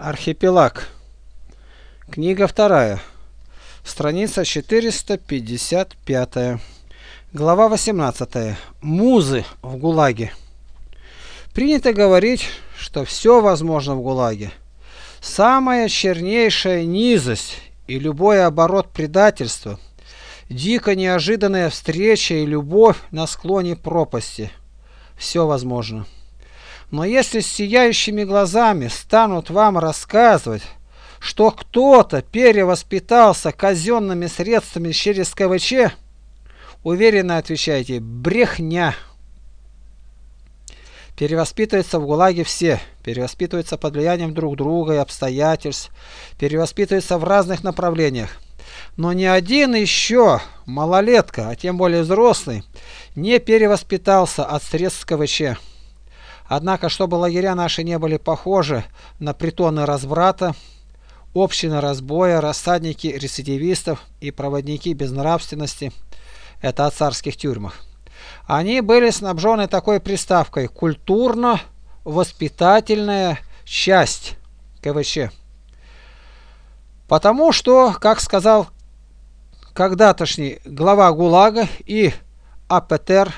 Архипелаг. Книга вторая. Страница 455. Глава 18. Музы в ГУЛАГе. Принято говорить, что все возможно в ГУЛАГе. Самая чернейшая низость и любой оборот предательства, дико неожиданная встреча и любовь на склоне пропасти. Все возможно. Но если с сияющими глазами станут вам рассказывать, что кто-то перевоспитался казенными средствами через КВЧ, уверенно отвечайте «брехня». Перевоспитываются в ГУЛАГе все, перевоспитываются под влиянием друг друга и обстоятельств, перевоспитываются в разных направлениях. Но ни один еще малолетка, а тем более взрослый, не перевоспитался от средств КВЧ. Однако, чтобы лагеря наши не были похожи на притоны разврата, общины разбоя, рассадники рецидивистов и проводники безнравственности, это о царских тюрьмах, они были снабжены такой приставкой «культурно-воспитательная часть КВЧ». Потому что, как сказал когда-тошний глава ГУЛАГа и АПТР,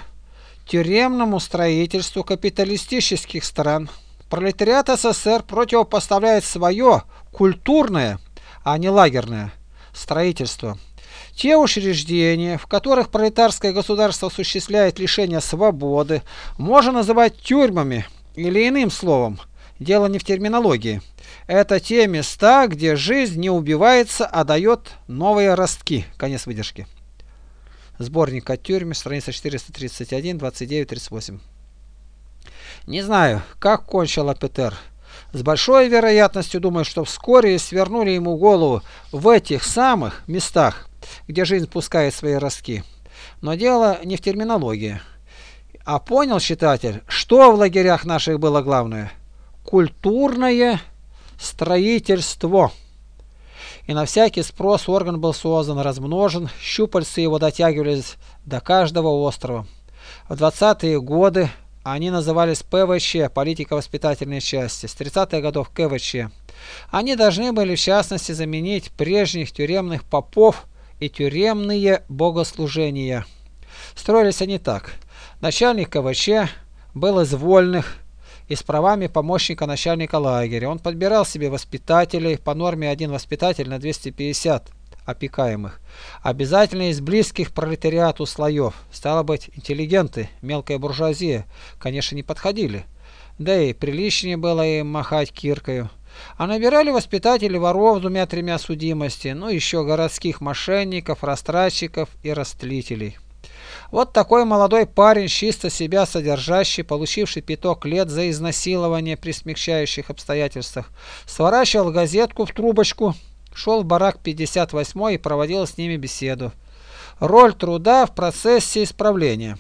тюремному строительству капиталистических стран пролетариат СССР противопоставляет свое культурное, а не лагерное строительство. Те учреждения, в которых пролетарское государство осуществляет лишение свободы, можно называть тюрьмами или иным словом. Дело не в терминологии. Это те места, где жизнь не убивается, а дает новые ростки. Конец выдержки. Сборник о тюрьме, страница 431, 29, 38. Не знаю, как кончила Петер. С большой вероятностью думаю, что вскоре свернули ему голову в этих самых местах, где жизнь пускает свои ростки. Но дело не в терминологии. А понял читатель, что в лагерях наших было главное? Культурное строительство и на всякий спрос орган был создан, размножен, щупальцы его дотягивались до каждого острова. В 20-е годы они назывались ПВЧ, политико-воспитательные части, с 30-х годов КВЧ. Они должны были в частности заменить прежних тюремных попов и тюремные богослужения. Строились они так. Начальник КВЧ был из вольных, и с правами помощника начальника лагеря. Он подбирал себе воспитателей по норме один воспитатель на 250 опекаемых. Обязательно из близких пролетариату слоев. Стало быть, интеллигенты, мелкая буржуазия, конечно, не подходили. Да и приличнее было им махать киркою. А набирали воспитатели воров двумя-тремя судимости, ну еще городских мошенников, растратчиков и растлителей. Вот такой молодой парень, чисто себя содержащий, получивший пяток лет за изнасилование при смягчающих обстоятельствах, сворачивал газетку в трубочку, шел в барак 58 и проводил с ними беседу. Роль труда в процессе исправления.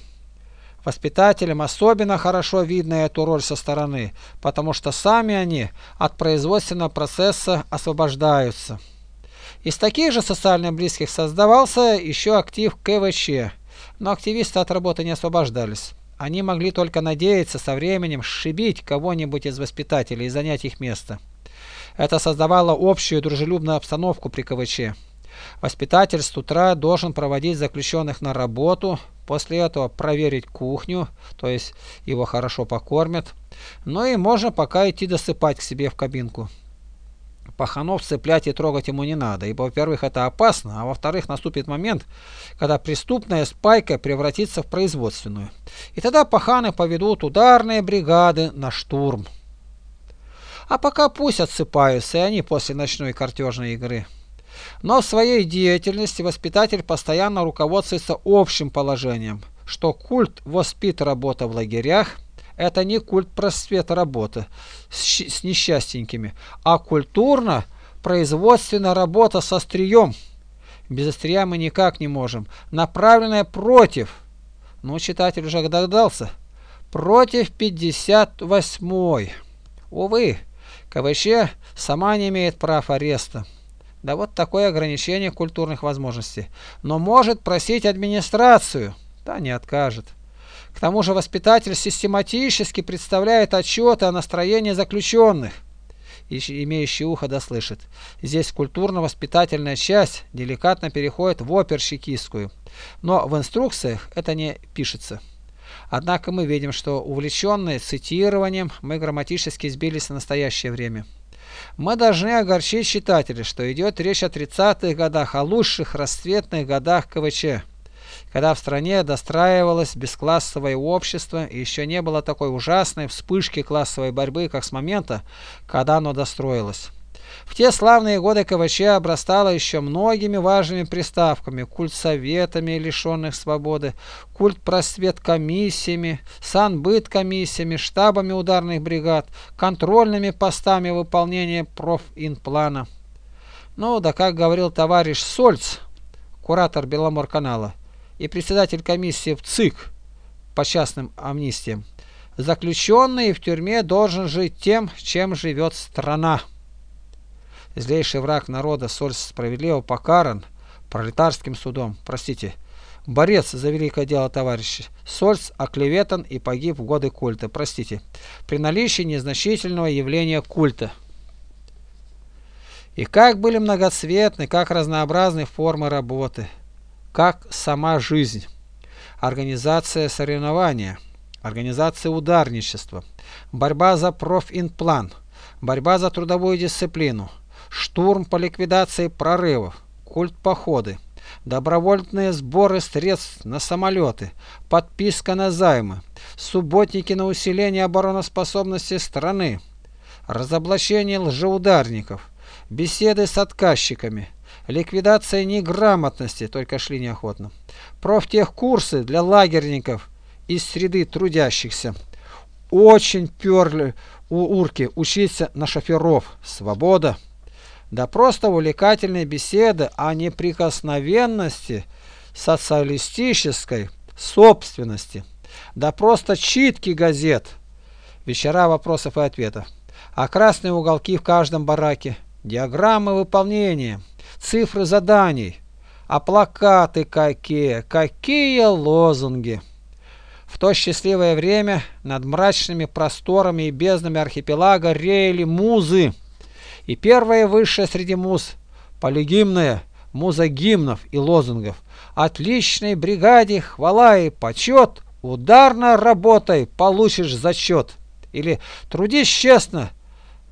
Воспитателям особенно хорошо видно эту роль со стороны, потому что сами они от производственного процесса освобождаются. Из таких же социально близких создавался еще актив КВЧ но активисты от работы не освобождались. Они могли только надеяться со временем сшибить кого-нибудь из воспитателей и занять их место. Это создавало общую дружелюбную обстановку при КВЧ. Воспитатель с утра должен проводить заключенных на работу, после этого проверить кухню, то есть его хорошо покормят, ну и можно пока идти досыпать к себе в кабинку. Паханов цеплять и трогать ему не надо, ибо, во-первых, это опасно, а во-вторых, наступит момент, когда преступная спайка превратится в производственную. И тогда паханы поведут ударные бригады на штурм. А пока пусть отсыпаются и они после ночной картежной игры. Но в своей деятельности воспитатель постоянно руководствуется общим положением, что культ воспит работа в лагерях – это не культ просвета работы с, с несчастненькими, а культурно-производственная работа со острием. Без острия мы никак не можем. Направленная против, ну, читатель уже догадался, против 58-й. Увы, КВЧ сама не имеет прав ареста. Да вот такое ограничение культурных возможностей. Но может просить администрацию, да не откажет. К тому же воспитатель систематически представляет отчеты о настроении заключенных имеющий ухо да слышит. Здесь культурно-воспитательная часть деликатно переходит в оперщикистскую, но в инструкциях это не пишется. Однако мы видим, что увлеченные цитированием мы грамматически сбились в настоящее время. Мы должны огорчить читателей, что идет речь о 30-х годах, о лучших расцветных годах КВЧ когда в стране достраивалось бесклассовое общество и еще не было такой ужасной вспышки классовой борьбы, как с момента, когда оно достроилось. В те славные годы КВЧ обрастало еще многими важными приставками, культ советами лишенных свободы, культ просвет комиссиями, санбыт комиссиями, штабами ударных бригад, контрольными постами выполнения профинплана. Ну да как говорил товарищ Сольц, куратор Беломорканала, и председатель комиссии в ЦИК по частным амнистиям. Заключенный в тюрьме должен жить тем, чем живет страна. Злейший враг народа Соль справедливо покаран пролетарским судом. Простите, борец за великое дело товарищи. Сольц оклеветан и погиб в годы культа. Простите, при наличии незначительного явления культа. И как были многоцветны, как разнообразны формы работы как сама жизнь. Организация соревнования, организация ударничества, борьба за профинплан, борьба за трудовую дисциплину, штурм по ликвидации прорывов, культ походы, добровольные сборы средств на самолеты, подписка на займы, субботники на усиление обороноспособности страны, разоблачение лжеударников, беседы с отказчиками – Ликвидация неграмотности, только шли неохотно. Профтехкурсы для лагерников из среды трудящихся. Очень перли у урки учиться на шоферов. Свобода. Да просто увлекательные беседы о неприкосновенности социалистической собственности. Да просто читки газет. Вечера вопросов и ответов. А красные уголки в каждом бараке. Диаграммы выполнения цифры заданий. А плакаты какие, какие лозунги! В то счастливое время над мрачными просторами и безднами архипелага реяли музы. И первая высшая среди муз – полигимная, муза гимнов и лозунгов. Отличной бригаде хвала и почет, ударно работай, получишь зачет. Или трудись честно,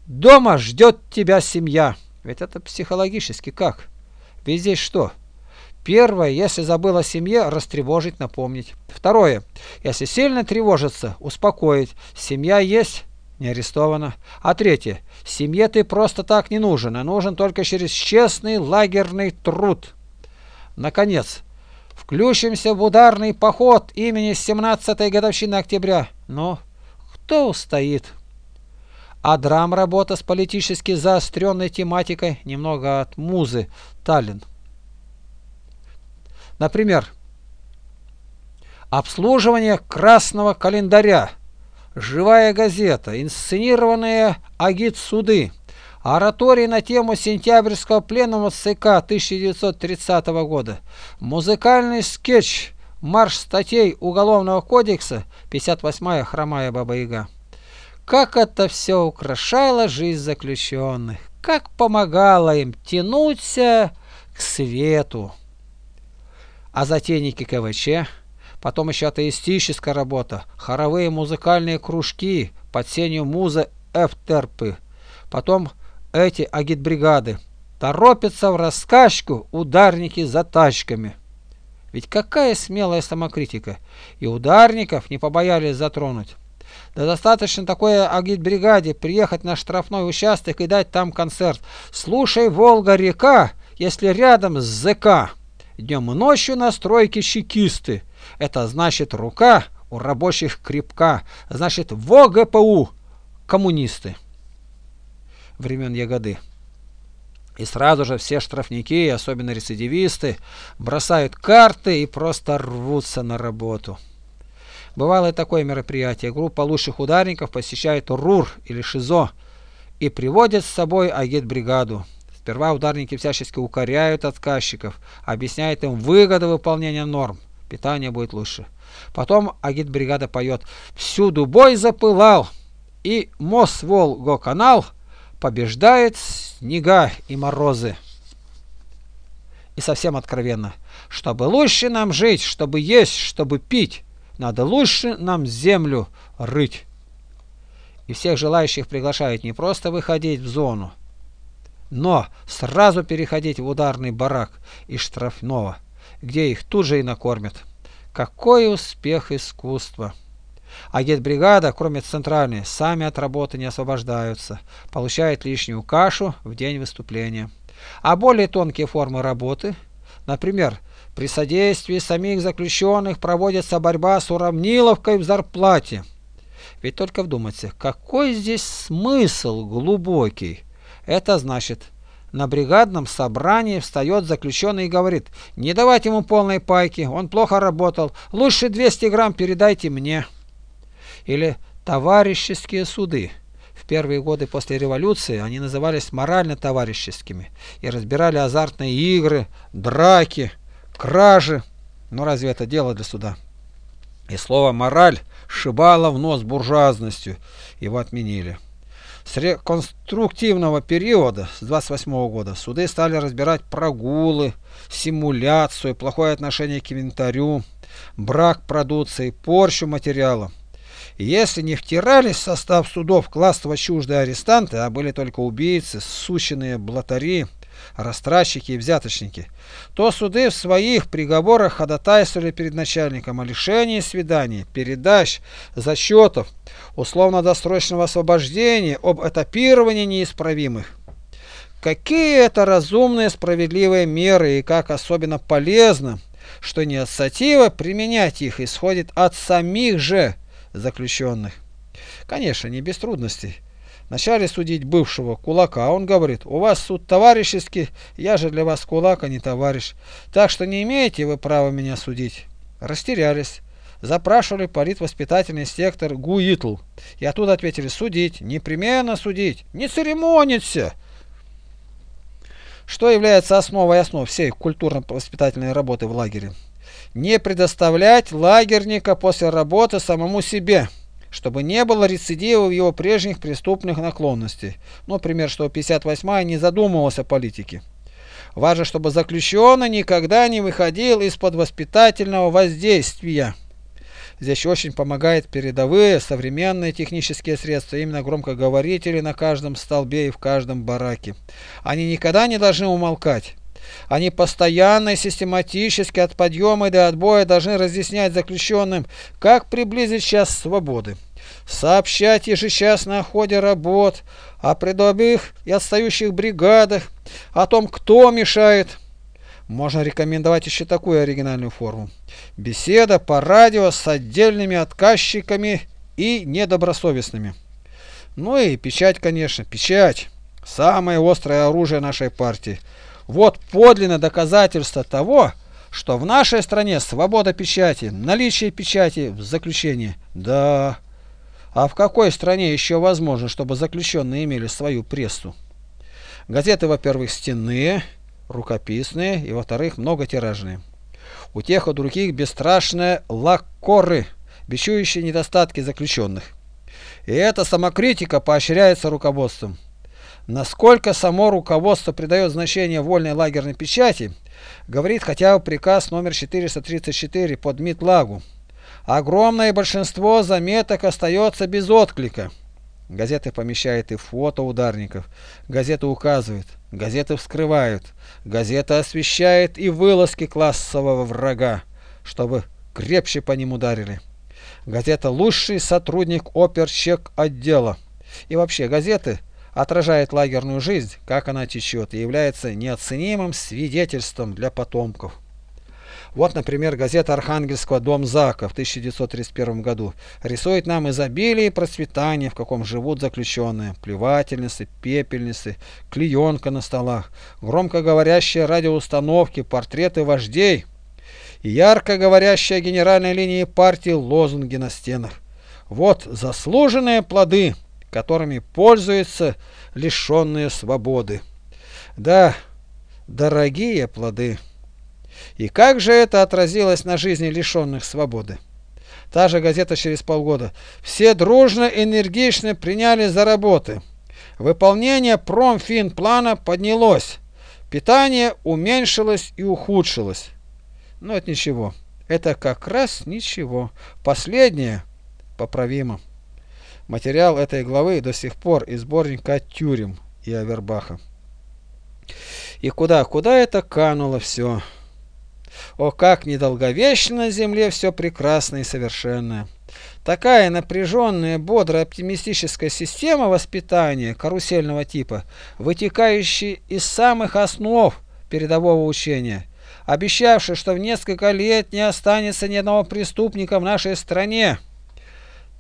дома ждет тебя семья. Ведь это психологически как? Ведь здесь что? Первое, если забыл о семье, растревожить, напомнить. Второе, если сильно тревожится, успокоить. Семья есть, не арестована. А третье, семье ты просто так не нужен, а нужен только через честный лагерный труд. Наконец, включимся в ударный поход имени 17-й годовщины октября. Но кто устоит? А драм-работа с политически заостренной тематикой немного от музы. Таллин. Например, обслуживание красного календаря, живая газета, инсценированные агит-суды, ораторий на тему сентябрьского пленума ЦК 1930 года, музыкальный скетч, марш статей Уголовного кодекса, 58-я хромая Баба-Яга. Как это все украшало жизнь заключенных, как помогало им тянуться к свету. А затейники КВЧ, потом еще атеистическая работа, хоровые музыкальные кружки под сенью музы Эфтерпы, потом эти агитбригады, торопятся в раскачку ударники за тачками. Ведь какая смелая самокритика, и ударников не побоялись затронуть. Да достаточно такой агитбригаде приехать на штрафной участок и дать там концерт. Слушай, Волга-река, если рядом с ЗК. Днем и ночью на стройке чекисты. Это значит рука у рабочих крепка. Значит в ОГПУ коммунисты. Времен Ягоды. И сразу же все штрафники, особенно рецидивисты, бросают карты и просто рвутся на работу. Бывало и такое мероприятие. Группа лучших ударников посещает РУР или ШИЗО и приводит с собой агитбригаду. Сперва ударники всячески укоряют отказчиков, объясняют им выгоды выполнения норм. Питание будет лучше. Потом агитбригада поет «Всюду бой запылал» и Мосволгоканал побеждает снега и морозы. И совсем откровенно, чтобы лучше нам жить, чтобы есть, чтобы пить, надо лучше нам землю рыть. И всех желающих приглашают не просто выходить в зону, но сразу переходить в ударный барак и штрафного, где их тут же и накормят. Какой успех искусства! А бригада, кроме центральной, сами от работы не освобождаются, получают лишнюю кашу в день выступления. А более тонкие формы работы, например, при содействии самих заключенных проводится борьба с уравниловкой в зарплате. Ведь только вдуматься, какой здесь смысл глубокий? Это значит, на бригадном собрании встает заключенный и говорит, не давайте ему полной пайки, он плохо работал, лучше 200 грамм передайте мне. Или товарищеские суды. В первые годы после революции они назывались морально-товарищескими и разбирали азартные игры, драки, кражи. Но разве это дело для суда? И слово «мораль» шибало в нос буржуазностью, его отменили. С реконструктивного периода, с 28 -го года, суды стали разбирать прогулы, симуляцию, плохое отношение к инвентарю, брак продукции, порчу материала. И если не втирались в состав судов классово чуждые арестанты, а были только убийцы, сущенные блатари, растратчики и взяточники, то суды в своих приговорах ходатайствовали перед начальником о лишении свиданий, передач, зачетов, условно-досрочного освобождения, об этапировании неисправимых. Какие это разумные справедливые меры и как особенно полезно, что инициатива применять их исходит от самих же заключенных. Конечно, не без трудностей. Начали судить бывшего кулака, а он говорит, у вас суд товарищеский, я же для вас кулак, а не товарищ, так что не имеете вы права меня судить. Растерялись. Запрашивали политвоспитательный сектор ГУИТЛ. И оттуда ответили, судить, непременно судить, не церемониться. Что является основой основ всей культурно-воспитательной работы в лагере? Не предоставлять лагерника после работы самому себе чтобы не было рецидивов его прежних преступных наклонностей. Например, что 58-я не задумывался о политике. Важно, чтобы заключенный никогда не выходил из-под воспитательного воздействия. Здесь очень помогают передовые современные технические средства, именно громкоговорители на каждом столбе и в каждом бараке. Они никогда не должны умолкать. Они постоянно и систематически от подъема до отбоя должны разъяснять заключенным, как приблизить час свободы, сообщать ежечасно о ходе работ, о предобых и отстающих бригадах, о том, кто мешает. Можно рекомендовать еще такую оригинальную форму. Беседа по радио с отдельными отказчиками и недобросовестными. Ну и печать, конечно, печать. Самое острое оружие нашей партии. Вот подлинное доказательство того, что в нашей стране свобода печати, наличие печати в заключении. Да, а в какой стране еще возможно, чтобы заключенные имели свою прессу? Газеты, во-первых, стенные, рукописные и, во-вторых, многотиражные. У тех и других бесстрашные лаккоры, бичующие недостатки заключенных. И эта самокритика поощряется руководством. Насколько само руководство придает значение вольной лагерной печати, говорит хотя бы приказ номер 434 под МИТЛАГу. Огромное большинство заметок остается без отклика. Газеты помещают и фото ударников, газеты указывают, газеты вскрывают, газеты освещают и вылазки классового врага, чтобы крепче по ним ударили. Газета «Лучший сотрудник оперчек отдела». И вообще газеты – отражает лагерную жизнь, как она течет, и является неоценимым свидетельством для потомков. Вот, например, газета Архангельского «Дом Зака» в 1931 году рисует нам изобилие и процветание, в каком живут заключенные, плевательницы, пепельницы, клеенка на столах, громко говорящие радиоустановки, портреты вождей и ярко говорящие генеральной линии партии лозунги на стенах. Вот заслуженные плоды – которыми пользуются лишенные свободы. Да, дорогие плоды. И как же это отразилось на жизни лишенных свободы? Та же газета через полгода. Все дружно, энергично приняли за работы. Выполнение промфинплана поднялось. Питание уменьшилось и ухудшилось. Но это ничего. Это как раз ничего. Последнее поправимо. Материал этой главы до сих пор из сборника Тюрем и Авербаха. И куда, куда это кануло все? О, как недолговечно на земле все прекрасное и совершенное! Такая напряженная, бодрая, оптимистическая система воспитания карусельного типа, вытекающая из самых основ передового учения, обещавшая, что в несколько лет не останется ни одного преступника в нашей стране.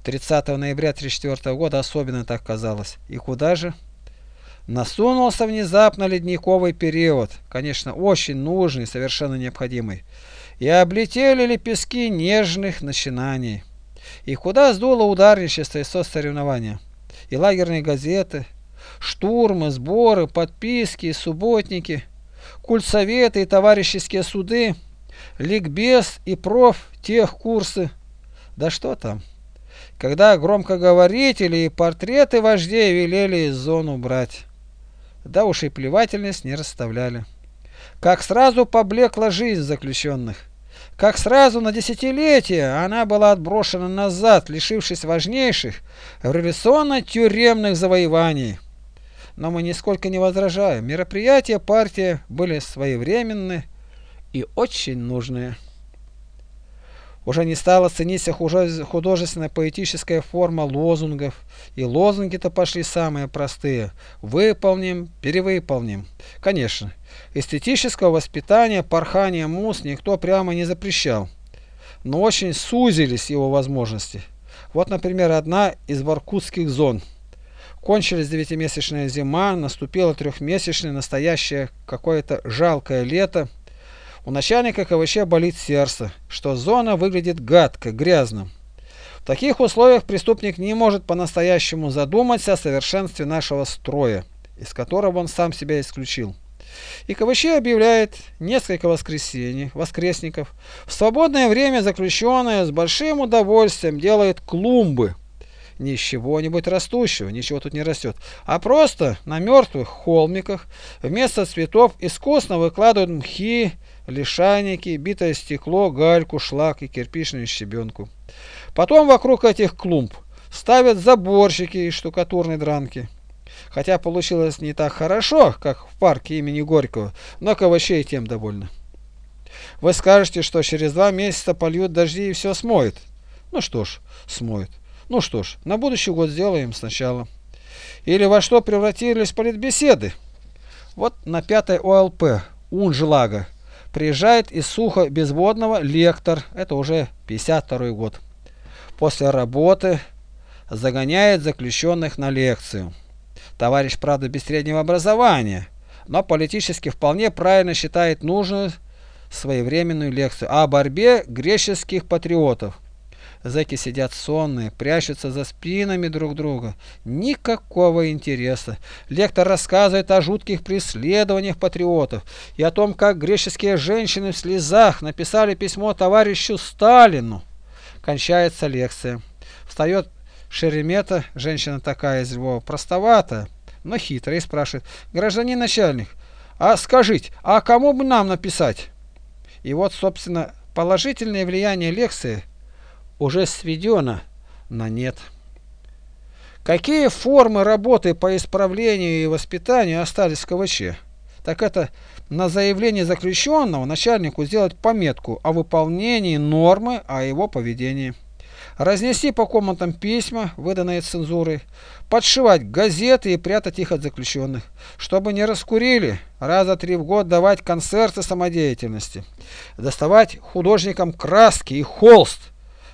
30 ноября 1934 года особенно так казалось. И куда же? Насунулся внезапно ледниковый период, конечно, очень нужный, совершенно необходимый, и облетели лепестки нежных начинаний. И куда сдуло ударничество и соцсоревнования? И лагерные газеты, штурмы, сборы, подписки, субботники, культсоветы и товарищеские суды, ликбез и проф тех курсы. Да что там? Когда громкоговорители и портреты вождей велели из зону брать. Да уж и плевательность не расставляли. Как сразу поблекла жизнь заключенных. Как сразу на десятилетия она была отброшена назад, лишившись важнейших революционно-тюремных завоеваний. Но мы нисколько не возражаем. Мероприятия партии были своевременны и очень нужные. Уже не стала цениться художественная поэтическая форма лозунгов, и лозунги-то пошли самые простые. Выполним, перевыполним. Конечно, эстетического воспитания, порхания мус никто прямо не запрещал, но очень сузились его возможности. Вот, например, одна из воркутских зон. Кончилась девятимесячная зима, наступило трехмесячное настоящее какое-то жалкое лето – у начальника КВЧ болит сердце, что зона выглядит гадко, грязно. В таких условиях преступник не может по-настоящему задуматься о совершенстве нашего строя, из которого он сам себя исключил. И КВЧ объявляет несколько воскресений, воскресников. В свободное время заключенные с большим удовольствием делают клумбы. Не из чего-нибудь растущего, ничего тут не растет, а просто на мертвых холмиках вместо цветов искусно выкладывают мхи, лишайники, битое стекло, гальку, шлак и кирпичную щебенку. Потом вокруг этих клумб ставят заборщики из штукатурной дранки. Хотя получилось не так хорошо, как в парке имени Горького, но ковачей тем довольно. Вы скажете, что через два месяца польют дожди и все смоет. Ну что ж, смоет. Ну что ж, на будущий год сделаем сначала. Или во что превратились политбеседы? Вот на пятой ОЛП, Унжлага, Приезжает из сухо безводного лектор, это уже 52 год. После работы загоняет заключенных на лекцию. Товарищ, правда, без среднего образования, но политически вполне правильно считает нужную своевременную лекцию о борьбе греческих патриотов. Зэки сидят сонные, прячутся за спинами друг друга. Никакого интереса. Лектор рассказывает о жутких преследованиях патриотов и о том, как греческие женщины в слезах написали письмо товарищу Сталину. Кончается лекция. Встает Шеремета, женщина такая из Львова, простоватая, но хитрая, и спрашивает, гражданин начальник, а скажите, а кому бы нам написать? И вот, собственно, положительное влияние лекции – уже сведено на нет. Какие формы работы по исправлению и воспитанию остались в КВЧ? Так это на заявление заключенного начальнику сделать пометку о выполнении нормы о его поведении. Разнести по комнатам письма, выданные цензурой, подшивать газеты и прятать их от заключенных, чтобы не раскурили, раза три в год давать концерты самодеятельности, доставать художникам краски и холст,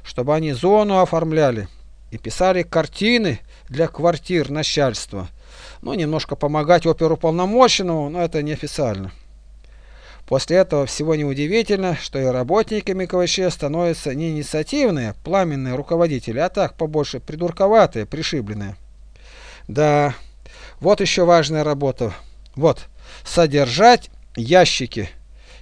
чтобы они зону оформляли и писали картины для квартир начальства. Ну, немножко помогать оперуполномоченному, но это неофициально. После этого всего неудивительно, что и работниками КВЧ становятся не инициативные, пламенные руководители, а так побольше придурковатые, пришибленные. Да, вот еще важная работа. Вот, содержать ящики.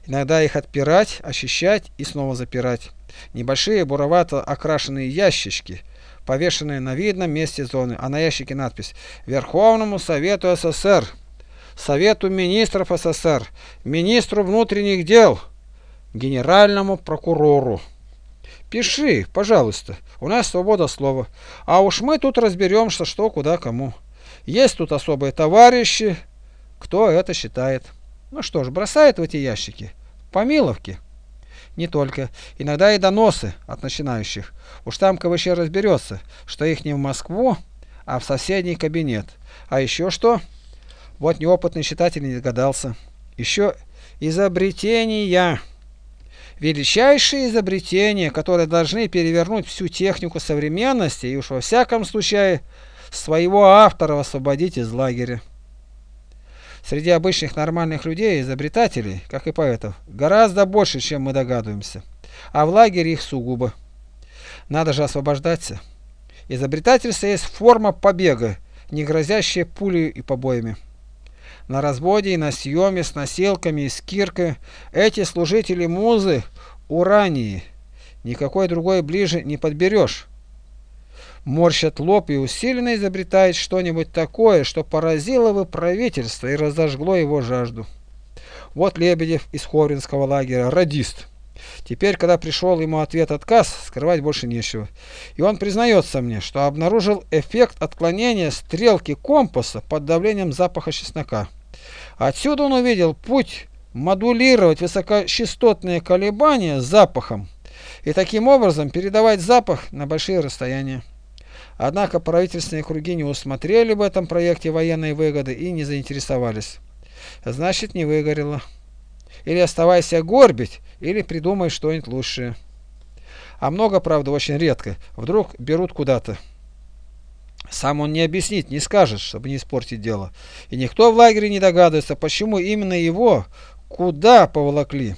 Иногда их отпирать, очищать и снова запирать. Небольшие буровато окрашенные ящички, повешенные на видном месте зоны, а на ящике надпись «Верховному Совету СССР», «Совету Министров СССР», «Министру внутренних дел», «Генеральному прокурору». Пиши, пожалуйста, у нас свобода слова, а уж мы тут разберемся, что, куда, кому. Есть тут особые товарищи, кто это считает. Ну что ж, бросает в эти ящики. Помиловки. Не только. Иногда и доносы от начинающих. Уж там КВЧ разберется, что их не в Москву, а в соседний кабинет. А еще что? Вот неопытный читатель не догадался. Еще изобретения. Величайшие изобретения, которые должны перевернуть всю технику современности и уж во всяком случае своего автора освободить из лагеря. Среди обычных нормальных людей, изобретателей, как и поэтов, гораздо больше, чем мы догадываемся. А в лагере их сугубо. Надо же освобождаться. Изобретательство есть форма побега, не грозящая пулей и побоями. На разводе и на съеме с носилками и с киркой эти служители музы урании. Никакой другой ближе не подберешь морщат лоб и усиленно изобретает что-нибудь такое, что поразило бы правительство и разожгло его жажду. Вот Лебедев из Ховринского лагеря, радист. Теперь, когда пришел ему ответ-отказ, скрывать больше нечего. И он признается мне, что обнаружил эффект отклонения стрелки компаса под давлением запаха чеснока. Отсюда он увидел путь модулировать высокочастотные колебания запахом и таким образом передавать запах на большие расстояния. Однако правительственные круги не усмотрели в этом проекте военной выгоды и не заинтересовались. Значит, не выгорело. Или оставайся горбить, или придумай что-нибудь лучшее. А много, правда, очень редко. Вдруг берут куда-то. Сам он не объяснит, не скажет, чтобы не испортить дело. И никто в лагере не догадывается, почему именно его куда поволокли.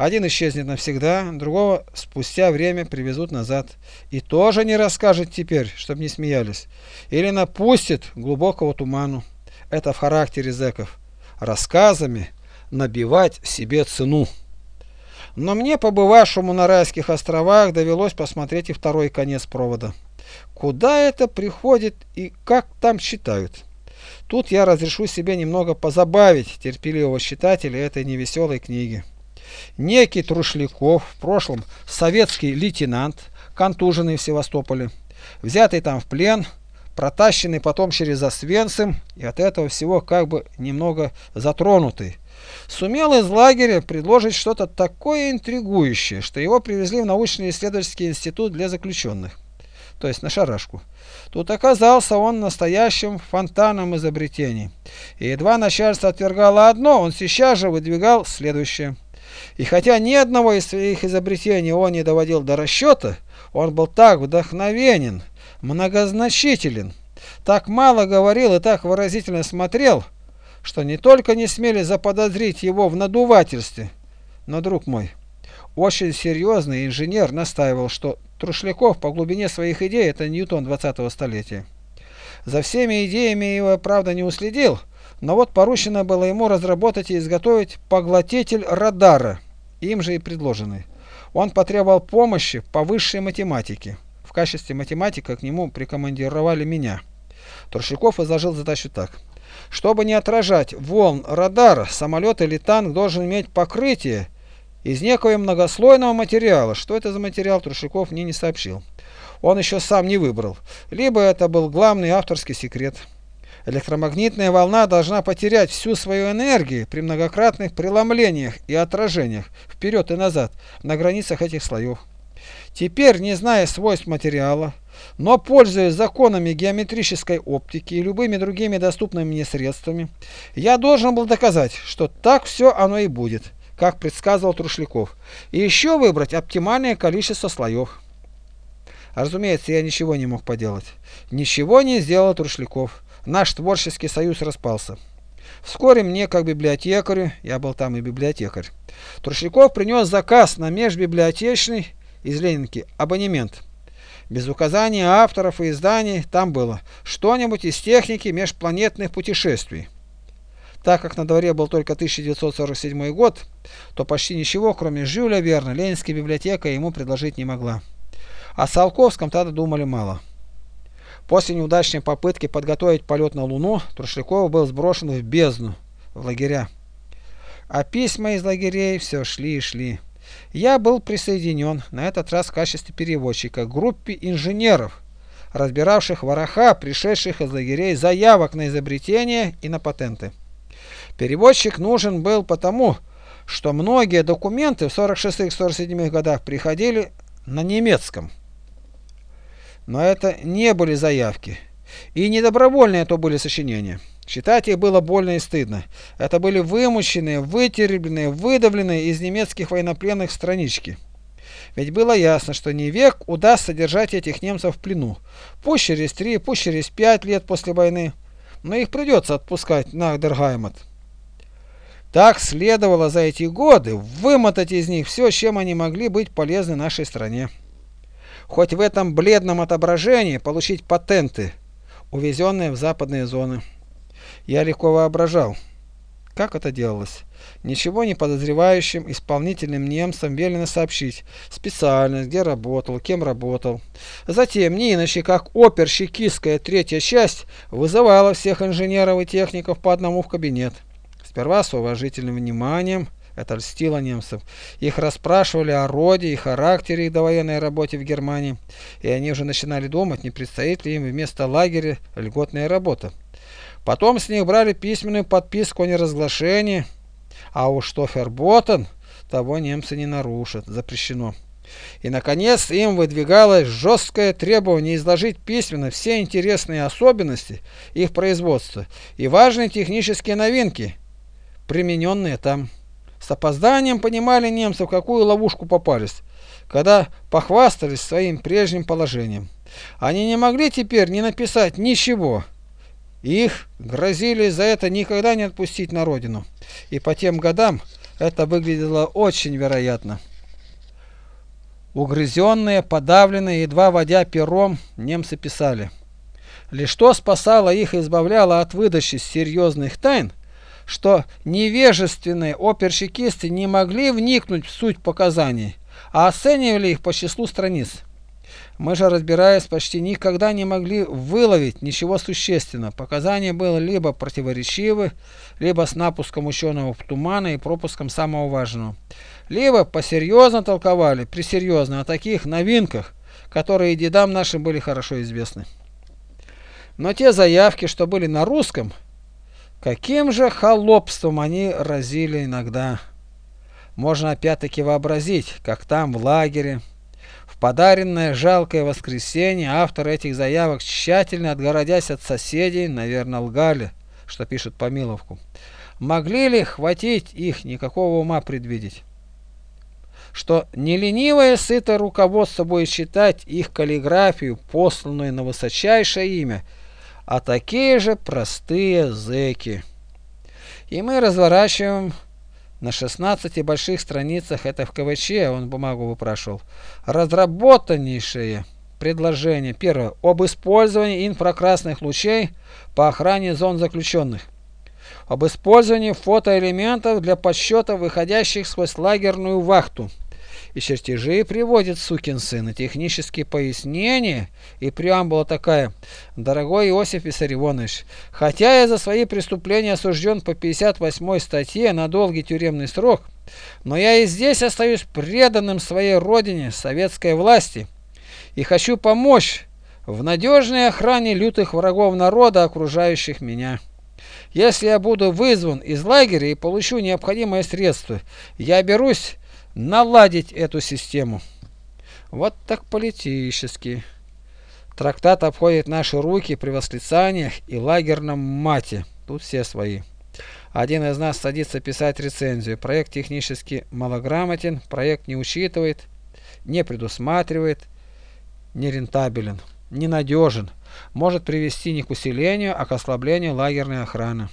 Один исчезнет навсегда, другого спустя время привезут назад. И тоже не расскажет теперь, чтобы не смеялись. Или напустит глубокого туману. Это в характере зэков. Рассказами набивать себе цену. Но мне, побывавшему на райских островах, довелось посмотреть и второй конец провода. Куда это приходит и как там считают? Тут я разрешу себе немного позабавить терпеливого читателя этой невеселой книги. Некий Трушляков, в прошлом советский лейтенант, контуженный в Севастополе, взятый там в плен, протащенный потом через Освенцим и от этого всего как бы немного затронутый, сумел из лагеря предложить что-то такое интригующее, что его привезли в научно-исследовательский институт для заключенных, то есть на шарашку. Тут оказался он настоящим фонтаном изобретений. И едва начальство отвергало одно, он сейчас же выдвигал следующее – и хотя ни одного из своих изобретений он не доводил до расчета, он был так вдохновенен, многозначителен, так мало говорил и так выразительно смотрел, что не только не смели заподозрить его в надувательстве, но, друг мой, очень серьезный инженер настаивал, что Трушляков по глубине своих идей это Ньютон 20-го столетия. За всеми идеями его, правда, не уследил, но вот поручено было ему разработать и изготовить поглотитель радара, им же и предложенный. Он потребовал помощи по высшей математике. В качестве математика к нему прикомандировали меня. Туршиков изложил задачу так. Чтобы не отражать волн радара, самолет или танк должен иметь покрытие из некого многослойного материала. Что это за материал, Трушиков мне не сообщил. Он еще сам не выбрал. Либо это был главный авторский секрет. Электромагнитная волна должна потерять всю свою энергию при многократных преломлениях и отражениях вперед и назад на границах этих слоев. Теперь, не зная свойств материала, но пользуясь законами геометрической оптики и любыми другими доступными мне средствами, я должен был доказать, что так все оно и будет, как предсказывал Трушляков, и еще выбрать оптимальное количество слоев. Разумеется, я ничего не мог поделать. Ничего не сделал Трушляков наш творческий союз распался. Вскоре мне, как библиотекарю, я был там и библиотекарь, Трущаков принес заказ на межбиблиотечный из Ленинки абонемент. Без указания авторов и изданий там было что-нибудь из техники межпланетных путешествий. Так как на дворе был только 1947 год, то почти ничего, кроме Жюля Верна, Ленинская библиотека ему предложить не могла. О Салковском тогда думали мало. После неудачной попытки подготовить полет на Луну, Трушляков был сброшен в бездну, в лагеря. А письма из лагерей все шли и шли. Я был присоединен, на этот раз в качестве переводчика, к группе инженеров, разбиравших вороха, пришедших из лагерей заявок на изобретения и на патенты. Переводчик нужен был потому, что многие документы в 46-47 годах приходили на немецком. Но это не были заявки. И не добровольные то были сочинения. Читать их было больно и стыдно. Это были вымученные, вытеребленные, выдавленные из немецких военнопленных странички. Ведь было ясно, что не век удастся держать этих немцев в плену. Пусть через три, пусть через пять лет после войны. Но их придется отпускать на Дергаймат. Так следовало за эти годы вымотать из них все, чем они могли быть полезны нашей стране. Хоть в этом бледном отображении получить патенты, увезенные в западные зоны. Я легко воображал, как это делалось. Ничего не подозревающим исполнительным немцам велено сообщить специальность, где работал, кем работал. Затем, не иначе как оперщикистская третья часть вызывала всех инженеров и техников по одному в кабинет. Сперва с уважительным вниманием, это льстило немцев. Их расспрашивали о роде и характере их довоенной работе в Германии, и они уже начинали думать, не предстоит ли им вместо лагеря льготная работа. Потом с них брали письменную подписку о неразглашении, а уж что того немцы не нарушат, запрещено. И, наконец, им выдвигалось жесткое требование изложить письменно все интересные особенности их производства и важные технические новинки, примененные там. С опозданием понимали немцы, в какую ловушку попались, когда похвастались своим прежним положением. Они не могли теперь не написать ничего. Их грозили за это никогда не отпустить на родину. И по тем годам это выглядело очень вероятно. Угрызенные, подавленные, едва водя пером, немцы писали. Лишь что спасало их и избавляло от выдачи серьезных тайн, что невежественные оперщикисты не могли вникнуть в суть показаний, а оценивали их по числу страниц. Мы же, разбираясь, почти никогда не могли выловить ничего существенного. Показания были либо противоречивы, либо с напуском ученого в тумана и пропуском самого важного. Либо посерьезно толковали, пресерьезно, о таких новинках, которые дедам нашим были хорошо известны. Но те заявки, что были на русском, Каким же холопством они разили иногда. Можно опять-таки вообразить, как там, в лагере, в подаренное жалкое воскресенье авторы этих заявок, тщательно отгородясь от соседей, наверное, лгали, что пишут Помиловку. Могли ли хватить их никакого ума предвидеть? Что не ленивое сыто руководство будет считать их каллиграфию, посланную на высочайшее имя – а такие же простые зэки. И мы разворачиваем на 16 больших страницах, это в КВЧ, он бумагу выпрашивал, разработаннейшие предложения. Первое. Об использовании инфракрасных лучей по охране зон заключенных. Об использовании фотоэлементов для подсчета выходящих сквозь лагерную вахту и чертежи приводит сукин сын, и технические пояснения, и преамбула такая. Дорогой Иосиф Виссарионович, хотя я за свои преступления осужден по 58 статье на долгий тюремный срок, но я и здесь остаюсь преданным своей родине, советской власти, и хочу помочь в надежной охране лютых врагов народа, окружающих меня. Если я буду вызван из лагеря и получу необходимые средства, я берусь наладить эту систему. Вот так политически. Трактат обходит наши руки при восклицаниях и лагерном мате. Тут все свои. Один из нас садится писать рецензию. Проект технически малограмотен, проект не учитывает, не предусматривает, нерентабелен, ненадежен, может привести не к усилению, а к ослаблению лагерной охраны.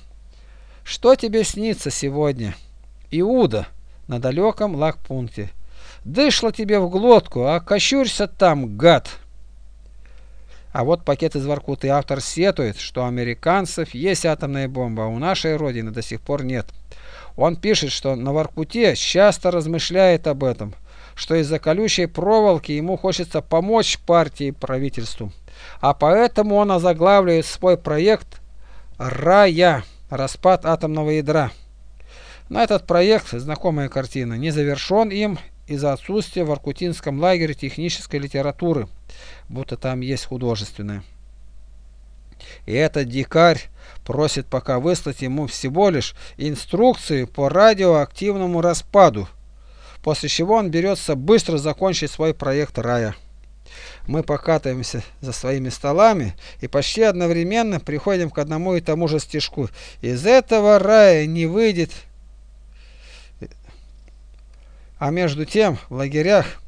Что тебе снится сегодня? Иуда на далеком лагпункте. Дышло тебе в глотку, а кощурься там, гад! А вот пакет из Воркуты автор сетует, что у американцев есть атомная бомба, а у нашей родины до сих пор нет. Он пишет, что на Воркуте часто размышляет об этом, что из-за колючей проволоки ему хочется помочь партии и правительству. А поэтому он озаглавливает свой проект «Рая. Распад атомного ядра». На этот проект, знакомая картина, не завершен им из-за отсутствия в Аркутинском лагере технической литературы, будто там есть художественная. И этот дикарь просит пока выслать ему всего лишь инструкции по радиоактивному распаду, после чего он берется быстро закончить свой проект рая. Мы покатаемся за своими столами и почти одновременно приходим к одному и тому же стишку. Из этого рая не выйдет. А между тем в лагерях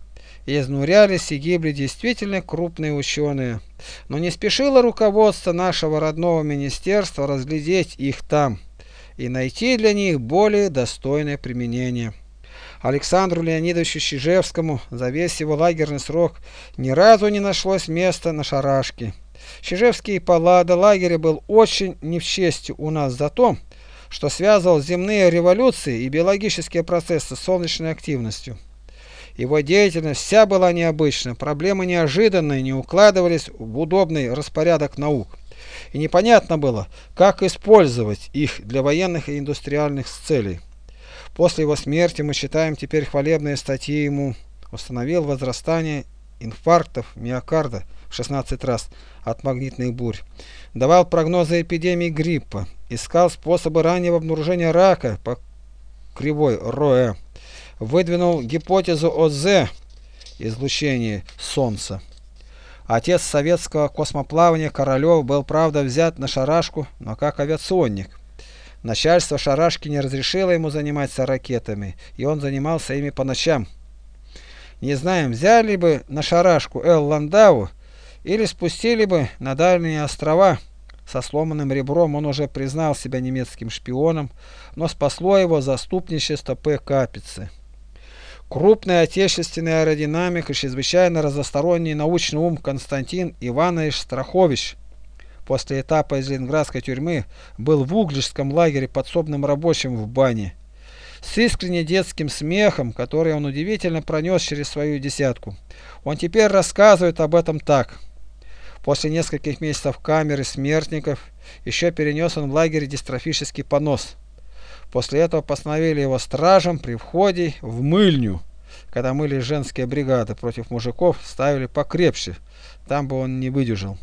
изнурялись и гибли действительно крупные ученые. Но не спешило руководство нашего родного министерства разглядеть их там и найти для них более достойное применение. Александру Леонидовичу Чижевскому за весь его лагерный срок ни разу не нашлось места на шарашке. Чижевский палада лагеря был очень не в чести у нас за то, что связывал земные революции и биологические процессы с солнечной активностью. Его деятельность вся была необычна, проблемы неожиданные, не укладывались в удобный распорядок наук. И непонятно было, как использовать их для военных и индустриальных целей. После его смерти мы читаем теперь хвалебные статьи ему. Установил возрастание инфарктов миокарда в 16 раз от магнитных бурь. Давал прогнозы эпидемии гриппа. Искал способы раннего обнаружения рака по кривой Роэ выдвинул гипотезу о З излучении Солнца. Отец советского космоплавания Королев был, правда, взят на шарашку, но как авиационник. Начальство шарашки не разрешило ему заниматься ракетами, и он занимался ими по ночам. Не знаем, взяли бы на шарашку Эл Ландау или спустили бы на дальние острова. Со сломанным ребром он уже признал себя немецким шпионом, но спасло его заступничество П. Капицы. Крупный отечественный аэродинамик и чрезвычайно разносторонний научный ум Константин Иванович Страхович после этапа из ленинградской тюрьмы был в Угличском лагере подсобным рабочим в бане. С искренне детским смехом, который он удивительно пронес через свою десятку. Он теперь рассказывает об этом так. После нескольких месяцев камеры смертников еще перенес он в лагере дистрофический понос. После этого постановили его стражем при входе в мыльню. Когда мыли женские бригады против мужиков, ставили покрепче, там бы он не выдержал.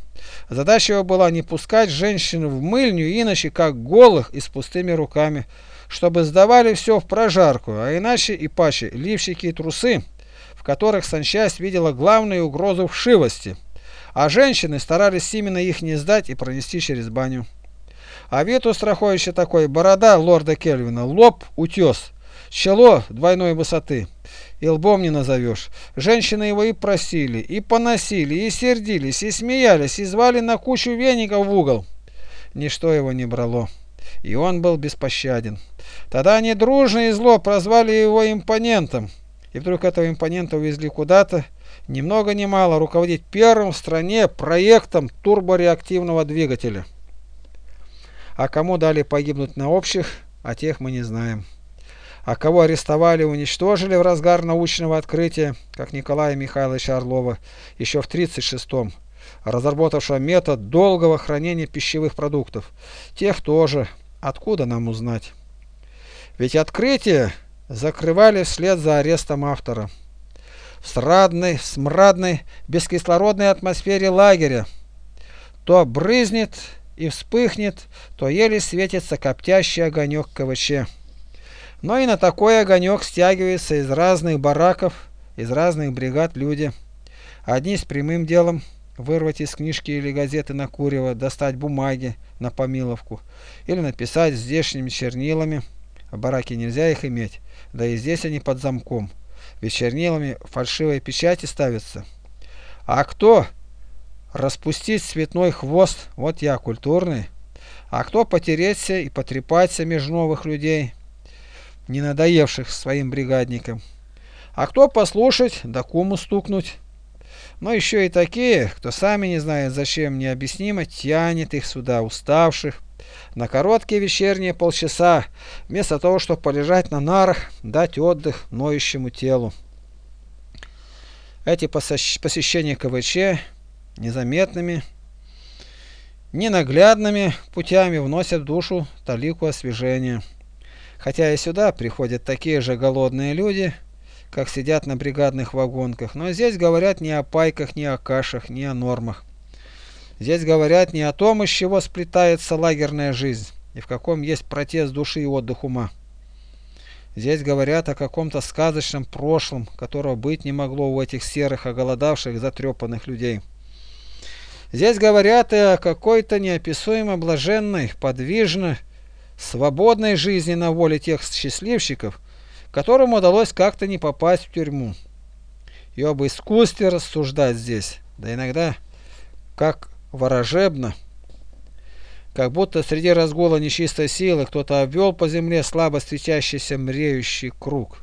Задача его была не пускать женщин в мыльню, иначе как голых и с пустыми руками, чтобы сдавали все в прожарку, а иначе и паче ливщики и трусы, в которых санчасть видела главную угрозу вшивости, а женщины старались именно их не сдать и пронести через баню. А вид у такой, борода лорда Кельвина, лоб утес, чело двойной высоты, и лбом не назовешь. Женщины его и просили, и поносили, и сердились, и смеялись, и звали на кучу веников в угол. Ничто его не брало, и он был беспощаден. Тогда они дружно и зло прозвали его импонентом, и вдруг этого импонента увезли куда-то, ни много ни мало руководить первым в стране проектом турбореактивного двигателя а кому дали погибнуть на общих, о тех мы не знаем. А кого арестовали и уничтожили в разгар научного открытия, как Николая Михайловича Орлова, еще в 1936-м, разработавшего метод долгого хранения пищевых продуктов. Тех тоже. Откуда нам узнать? Ведь открытие закрывали вслед за арестом автора. В срадной, смрадной, бескислородной атмосфере лагеря то брызнет и вспыхнет, то еле светится коптящий огонек КВЧ. Но и на такой огонек стягиваются из разных бараков, из разных бригад люди. Одни с прямым делом вырвать из книжки или газеты на курево, достать бумаги на помиловку или написать здешними чернилами. В бараке нельзя их иметь, да и здесь они под замком, ведь чернилами фальшивые печати ставятся. А кто распустить цветной хвост, вот я культурный. А кто потереться и потрепаться между новых людей, не надоевших своим бригадникам. А кто послушать, да куму стукнуть. Но еще и такие, кто сами не знает зачем необъяснимо, тянет их сюда, уставших, на короткие вечерние полчаса, вместо того, чтобы полежать на нарах, дать отдых ноющему телу. Эти посещения КВЧ незаметными, ненаглядными путями вносят в душу талику освежения. Хотя и сюда приходят такие же голодные люди, как сидят на бригадных вагонках, но здесь говорят не о пайках, не о кашах, не о нормах. Здесь говорят не о том, из чего сплетается лагерная жизнь, и в каком есть протест души и отдых ума. Здесь говорят о каком-то сказочном прошлом, которого быть не могло у этих серых, оголодавших, затрепанных людей. Здесь говорят и о какой-то неописуемо блаженной, подвижной, свободной жизни на воле тех счастливчиков, которым удалось как-то не попасть в тюрьму. И об искусстве рассуждать здесь, да иногда как ворожебно – как будто среди разгула нечистой силы кто-то обвел по земле слабо светящийся мреющий круг.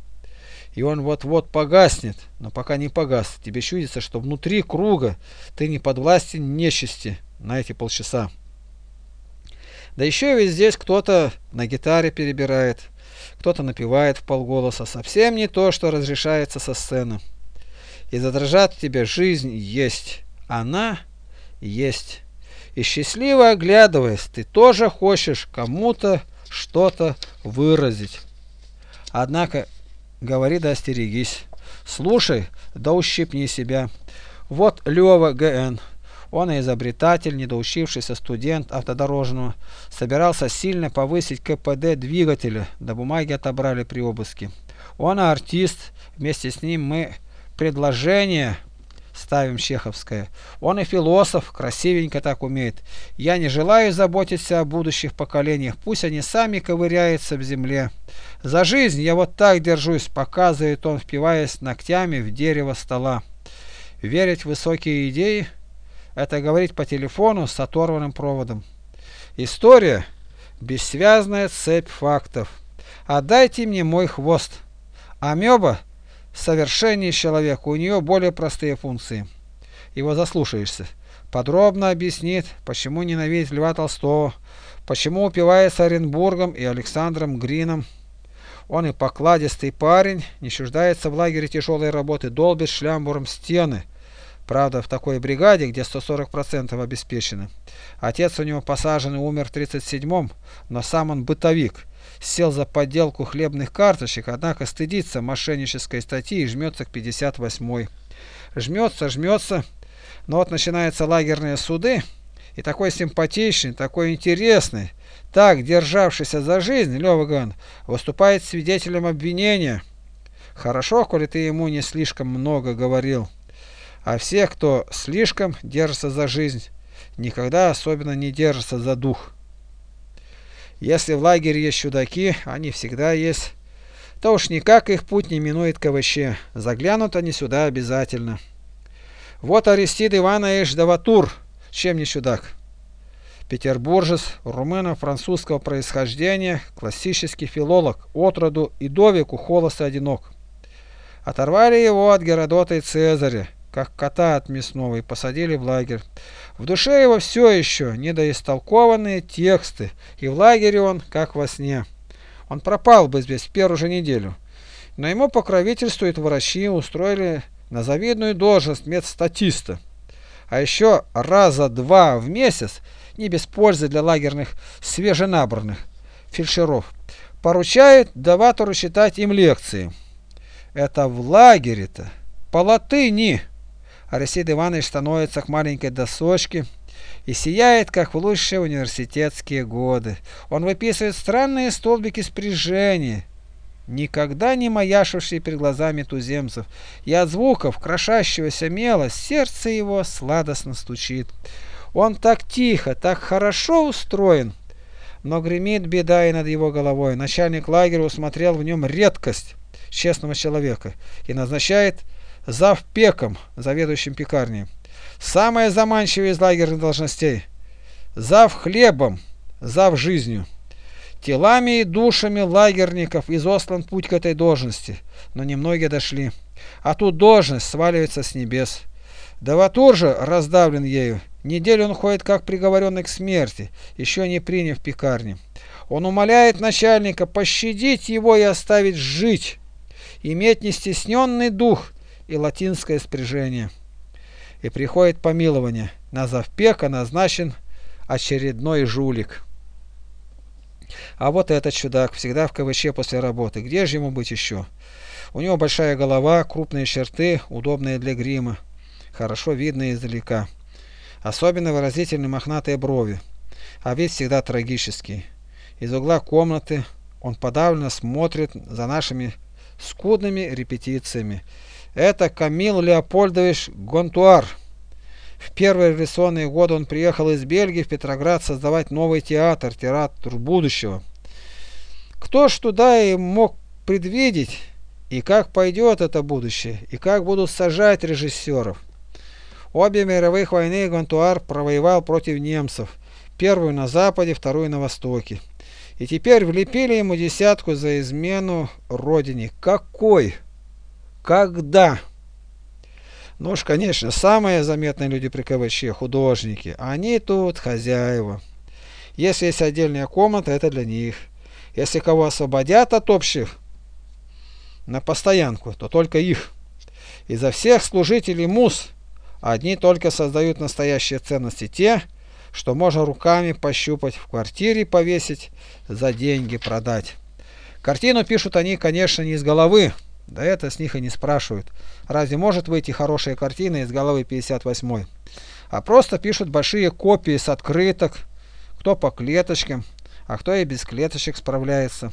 И он вот-вот погаснет, но пока не погас, тебе чудится, что внутри круга ты не подвластен нечисти на эти полчаса. Да еще ведь здесь кто-то на гитаре перебирает, кто-то напевает в полголоса, совсем не то, что разрешается со сцены. И задрожат тебе жизнь есть, она есть и счастливо оглядываясь, ты тоже хочешь кому-то что-то выразить. Однако, говори да остерегись. Слушай, да ущипни себя. Вот Лева ГН. Он изобретатель, недоучившийся студент автодорожного, собирался сильно повысить КПД двигателя, да бумаги отобрали при обыске. Он артист, вместе с ним мы предложение ставим чеховское. Он и философ, красивенько так умеет. Я не желаю заботиться о будущих поколениях, пусть они сами ковыряются в земле. За жизнь я вот так держусь, показывает он, впиваясь ногтями в дерево стола. Верить в высокие идеи – это говорить по телефону с оторванным проводом. История – бессвязная цепь фактов. Отдайте мне мой хвост. Амеба – совершеннее человека, у нее более простые функции. Его заслушаешься. Подробно объяснит, почему ненавидит Льва Толстого, почему упивается Оренбургом и Александром Грином. Он и покладистый парень, не чуждается в лагере тяжелой работы, долбит шлямбуром стены. Правда, в такой бригаде, где 140% обеспечены. Отец у него посаженный умер в 37-м, но сам он бытовик сел за подделку хлебных карточек, однако стыдится мошеннической статьи и жмется к 58-й. Жмется, жмется, но вот начинаются лагерные суды, и такой симпатичный, такой интересный, так державшийся за жизнь, Леваган, выступает свидетелем обвинения. Хорошо, коли ты ему не слишком много говорил. А все, кто слишком держится за жизнь, никогда особенно не держатся за дух. Если в лагере есть чудаки, они всегда есть, то уж никак их путь не минует КВЧ. Заглянут они сюда обязательно. Вот Аристид Иванович Даватур, чем не чудак. Петербуржец, румыно-французского происхождения, классический филолог, отроду и холост и одинок. Оторвали его от Геродота и Цезаря, как кота от мясного, и посадили в лагерь. В душе его все еще недоистолкованные тексты, и в лагере он, как во сне. Он пропал бы здесь в первую же неделю. Но ему покровительствуют врачи, устроили на завидную должность медстатиста. А еще раза два в месяц, не без пользы для лагерных свеженабранных фельдшеров, поручают даватору читать им лекции. Это в лагере-то, по латыни. Арисид Иванович становится к маленькой досочке и сияет, как в лучшие университетские годы. Он выписывает странные столбики спряжения, никогда не маяшившие перед глазами туземцев, и от звуков крошащегося мела сердце его сладостно стучит. Он так тихо, так хорошо устроен, но гремит беда и над его головой. Начальник лагеря усмотрел в нем редкость честного человека и назначает зав пеком, заведующим пекарней. Самое заманчивое из лагерных должностей. Зав хлебом, зав жизнью. Телами и душами лагерников изослан путь к этой должности, но немногие дошли. А тут должность сваливается с небес. Даватур же раздавлен ею. Неделю он ходит как приговоренный к смерти, еще не приняв пекарни. Он умоляет начальника пощадить его и оставить жить, иметь нестесненный дух, и латинское спряжение. И приходит помилование. На завпека назначен очередной жулик. А вот этот чудак всегда в КВЧ после работы. Где же ему быть еще? У него большая голова, крупные черты, удобные для грима. Хорошо видно издалека. Особенно выразительны мохнатые брови. А вид всегда трагический. Из угла комнаты он подавленно смотрит за нашими скудными репетициями. Это Камил Леопольдович Гонтуар. В первые революционные годы он приехал из Бельгии в Петроград создавать новый театр, театр будущего. Кто ж туда и мог предвидеть, и как пойдет это будущее, и как будут сажать режиссеров. Обе мировых войны Гонтуар провоевал против немцев, первую на Западе, вторую на Востоке. И теперь влепили ему десятку за измену родине. Какой? Когда? Ну уж, конечно, самые заметные люди при КВЧ – художники. Они тут хозяева. Если есть отдельная комната, это для них. Если кого освободят от общих на постоянку, то только их. Изо всех служителей МУС одни только создают настоящие ценности те, что можно руками пощупать, в квартире повесить, за деньги продать. Картину пишут они, конечно, не из головы, да это с них и не спрашивают. Разве может выйти хорошая картина из головы 58-й? А просто пишут большие копии с открыток, кто по клеточкам, а кто и без клеточек справляется.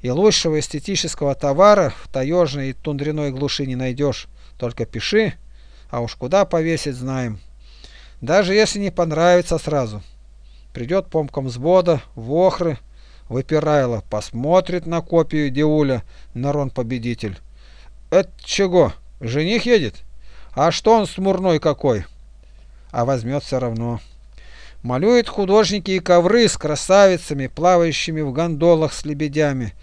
И лучшего эстетического товара в таежной и тундряной глуши не найдешь. Только пиши, а уж куда повесить знаем. Даже если не понравится сразу. Придет помком взвода, вохры, выпирайло, посмотрит на копию Диуля, Нарон победитель. Это чего? Жених едет? А что он смурной какой? А возьмет все равно. Малюет художники и ковры с красавицами, плавающими в гондолах с лебедями,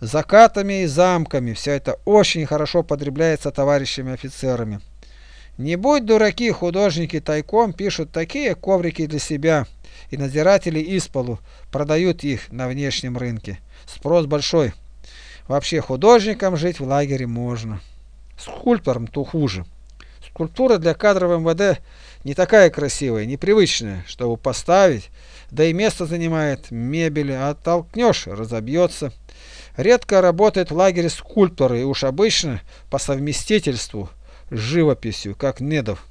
закатами и замками. Все это очень хорошо потребляется товарищами офицерами. Не будь дураки, художники тайком пишут такие коврики для себя, и надзиратели из полу продают их на внешнем рынке. Спрос большой. Вообще художникам жить в лагере можно. Скульпторам то хуже. Скульптура для кадров МВД не такая красивая, непривычная, чтобы поставить, да и место занимает мебель, а оттолкнешь – разобьется. Редко работает в лагере скульпторы, и уж обычно по совместительству – живописью, как Недов.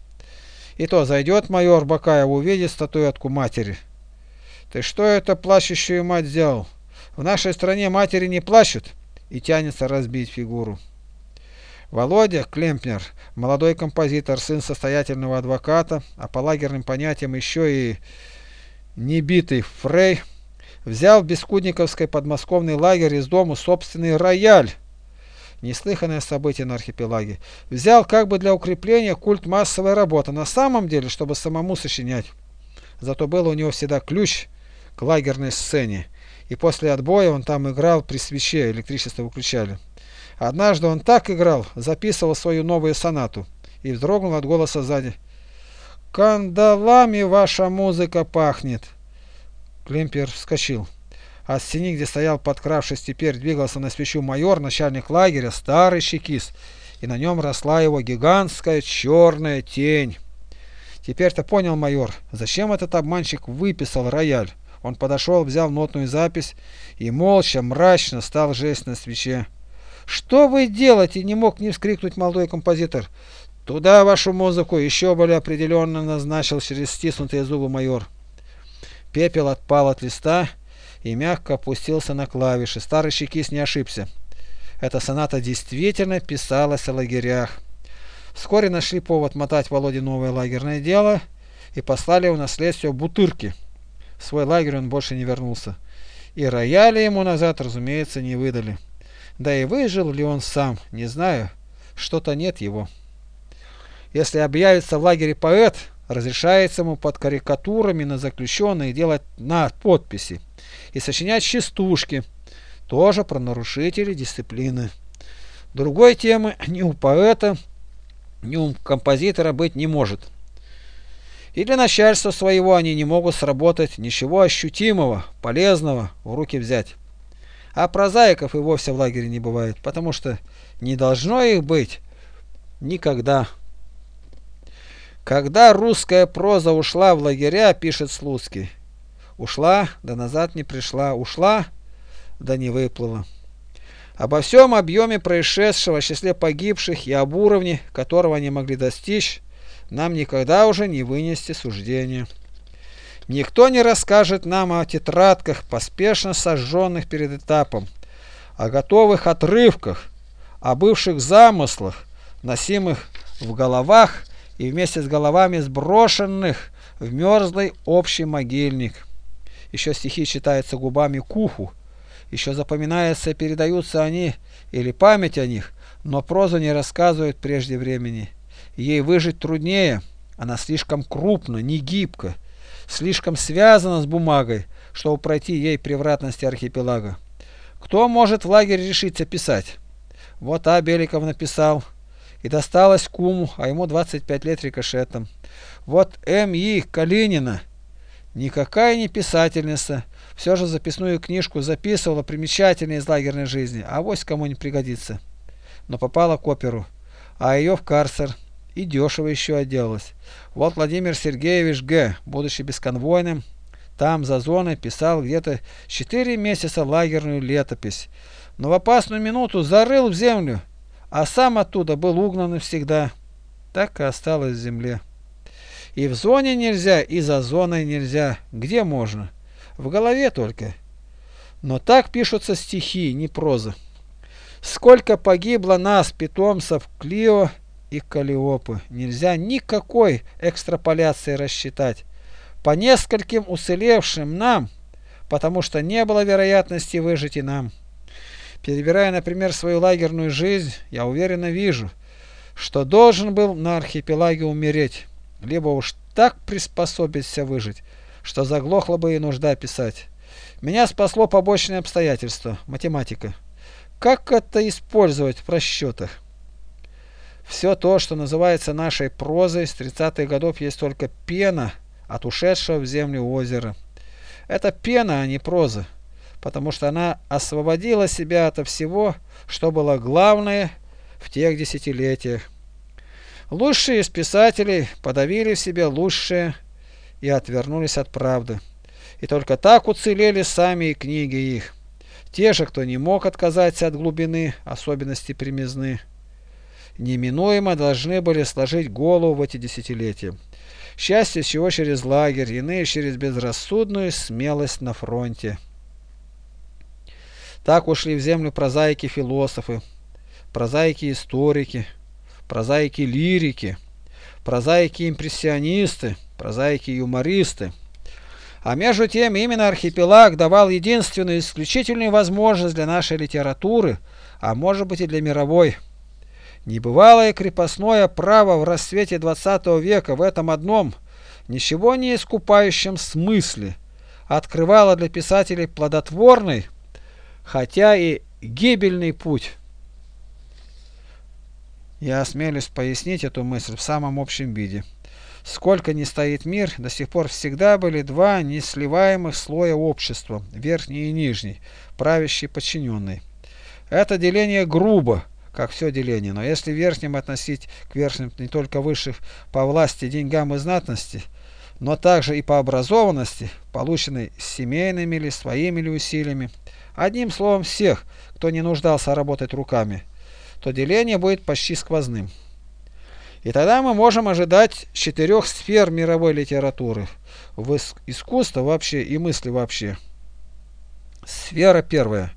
И то зайдет майор Бакаев, увидит статуэтку матери. Ты что это плачущую мать сделал? В нашей стране матери не плачут и тянется разбить фигуру. Володя Клемпнер, молодой композитор, сын состоятельного адвоката, а по лагерным понятиям еще и небитый Фрей, взял в Бескудниковской подмосковный лагерь из дому собственный рояль Неслыханное событие на архипелаге. Взял как бы для укрепления культ массовой работы, на самом деле, чтобы самому сочинять. Зато был у него всегда ключ к лагерной сцене, и после отбоя он там играл при свече, электричество выключали. Однажды он так играл, записывал свою новую сонату, и вздрогнул от голоса сзади. «Кандалами ваша музыка пахнет!» Клемпер вскочил. От стены, где стоял подкравшись теперь, двигался на свечу майор, начальник лагеря, старый чекист, и на нем росла его гигантская черная тень. Теперь-то понял майор, зачем этот обманщик выписал рояль. Он подошел, взял нотную запись и молча, мрачно стал жесть на свече. «Что вы делаете?» – не мог не вскрикнуть молодой композитор. «Туда вашу музыку еще более определенно назначил через стиснутые зубы майор». Пепел отпал от листа и мягко опустился на клавиши. Старый чекист не ошибся. Эта соната действительно писалась о лагерях. Вскоре нашли повод мотать Володе новое лагерное дело и послали его наследство Бутырки. В свой лагерь он больше не вернулся. И рояли ему назад, разумеется, не выдали. Да и выжил ли он сам, не знаю, что-то нет его. Если объявится в лагере поэт, разрешается ему под карикатурами на заключенных делать на подписи и сочинять частушки, тоже про нарушителей дисциплины. Другой темы ни у поэта, ни у композитора быть не может. И для начальства своего они не могут сработать ничего ощутимого, полезного в руки взять. А прозаиков и вовсе в лагере не бывает, потому что не должно их быть Никогда. Когда русская проза ушла в лагеря, пишет Слуцкий, ушла, да назад не пришла, ушла, да не выплыла. Обо всем объеме происшедшего, о числе погибших и об уровне, которого они могли достичь, нам никогда уже не вынести суждения. Никто не расскажет нам о тетрадках, поспешно сожженных перед этапом, о готовых отрывках, о бывших замыслах, носимых в головах и вместе с головами сброшенных в мерзлый общий могильник. Еще стихи читаются губами куху, еще запоминаются и передаются они или память о них, но прозу не рассказывают прежде времени. Ей выжить труднее, она слишком крупна, не гибка, слишком связана с бумагой, чтобы пройти ей превратности архипелага. Кто может в лагере решиться писать? Вот А. Беликов написал, и досталось куму, а ему 25 лет рикошетом. Вот М.И. Калинина, никакая не писательница, все же записную книжку записывала примечательные из лагерной жизни, а вось кому не пригодится. Но попала к оперу, а ее в карцер, и дешево еще отделалась. Вот Владимир Сергеевич Г., будучи бесконвойным, там, за зоной, писал где-то четыре месяца лагерную летопись, но в опасную минуту зарыл в землю, а сам оттуда был угнан навсегда. Так и осталось в земле. И в зоне нельзя, и за зоной нельзя. Где можно? В голове только. Но так пишутся стихи, не проза. Сколько погибло нас, питомцев Клио и Калиопы, нельзя никакой экстраполяции рассчитать. По нескольким уцелевшим нам, потому что не было вероятности выжить и нам. Перебирая, например, свою лагерную жизнь, я уверенно вижу, что должен был на архипелаге умереть, либо уж так приспособиться выжить, что заглохла бы и нужда писать. Меня спасло побочное обстоятельство – математика. Как это использовать в расчетах? Все то, что называется нашей прозой с 30-х годов, есть только пена от ушедшего в землю озера. Это пена, а не проза потому что она освободила себя от всего, что было главное в тех десятилетиях. Лучшие из писателей подавили в себе лучшее и отвернулись от правды. И только так уцелели сами и книги их. Те же, кто не мог отказаться от глубины, особенности примизны, неминуемо должны были сложить голову в эти десятилетия. Счастье чего через лагерь, иные через безрассудную смелость на фронте. Так ушли в землю прозаики-философы, прозаики-историки, прозаики-лирики, прозаики-импрессионисты, прозаики-юмористы. А между тем именно архипелаг давал единственную исключительную возможность для нашей литературы, а может быть и для мировой. Небывалое крепостное право в расцвете XX века в этом одном, ничего не искупающем смысле, открывало для писателей плодотворный, хотя и гибельный путь. Я осмелюсь пояснить эту мысль в самом общем виде. Сколько ни стоит мир, до сих пор всегда были два несливаемых слоя общества, верхний и нижний, правящий и подчиненный. Это деление грубо, как все деление, но если верхним относить к верхним не только высших по власти, деньгам и знатности, но также и по образованности, полученной семейными или своими ли усилиями, Одним словом, всех, кто не нуждался работать руками, то деление будет почти сквозным. И тогда мы можем ожидать четырех сфер мировой литературы, в искусство вообще и мысли вообще. Сфера первая.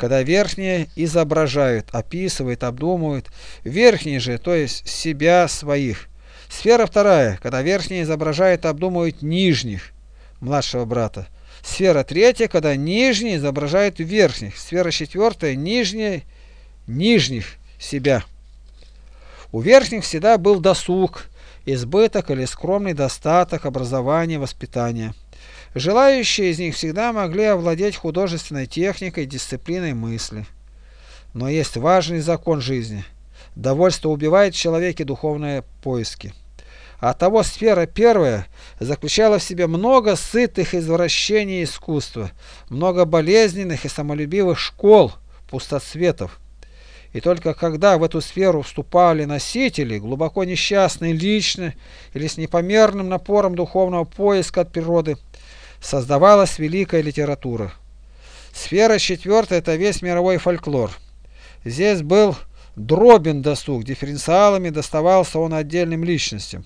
Когда верхние изображают, описывают, обдумывают. Верхние же, то есть себя, своих. Сфера вторая. Когда верхние изображают, обдумывают нижних, младшего брата. Сфера третья, когда нижний изображает верхних. Сфера четвертая, нижняя, нижних себя. У верхних всегда был досуг, избыток или скромный достаток образования, воспитания. Желающие из них всегда могли овладеть художественной техникой, дисциплиной мысли. Но есть важный закон жизни. Довольство убивает в человеке духовные поиски. А того сфера первая заключала в себе много сытых извращений искусства, много болезненных и самолюбивых школ, пустоцветов. И только когда в эту сферу вступали носители, глубоко несчастные лично или с непомерным напором духовного поиска от природы, создавалась великая литература. Сфера четвертая – это весь мировой фольклор. Здесь был дробен досуг, дифференциалами доставался он отдельным личностям.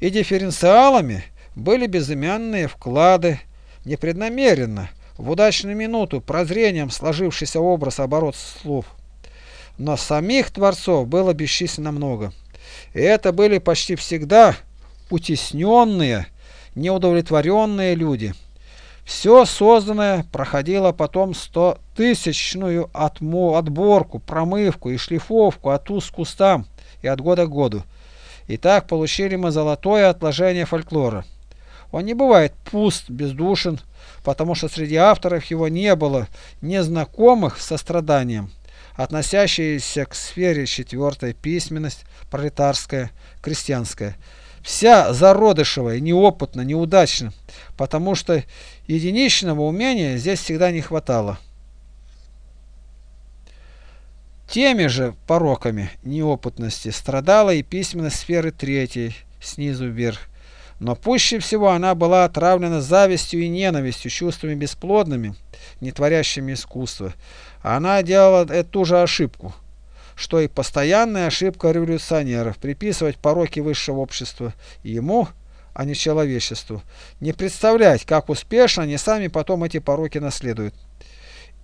И дифференциалами были безымянные вклады, непреднамеренно, в удачную минуту, прозрением сложившийся образ оборот слов. Но самих творцов было бесчисленно много. И это были почти всегда утесненные, неудовлетворенные люди – все созданное проходило потом стотысячную отборку, промывку и шлифовку от уст к кустам и от года к году. И так получили мы золотое отложение фольклора. Он не бывает пуст, бездушен, потому что среди авторов его не было незнакомых со страданием, относящиеся к сфере четвертой письменность, пролетарская, крестьянская – вся зародышевая, неопытна, неудачна, потому что единичного умения здесь всегда не хватало. Теми же пороками неопытности страдала и письменность сферы третьей, снизу вверх. Но пуще всего она была отравлена завистью и ненавистью, чувствами бесплодными, не творящими искусства. Она делала эту же ошибку – что и постоянная ошибка революционеров приписывать пороки высшего общества ему, а не человечеству, не представлять, как успешно они сами потом эти пороки наследуют.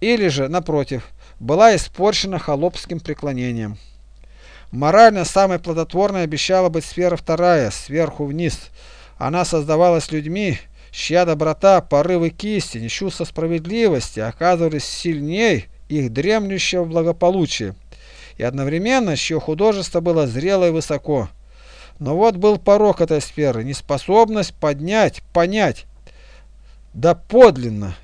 Или же, напротив, была испорчена холопским преклонением. Морально самой плодотворной обещала быть сфера вторая, сверху вниз. Она создавалась людьми, чья доброта, порывы к истине, чувство справедливости оказывались сильнее их дремлющего благополучия и одновременно чье художество было зрело и высоко. Но вот был порог этой сферы, неспособность поднять, понять, да подлинно.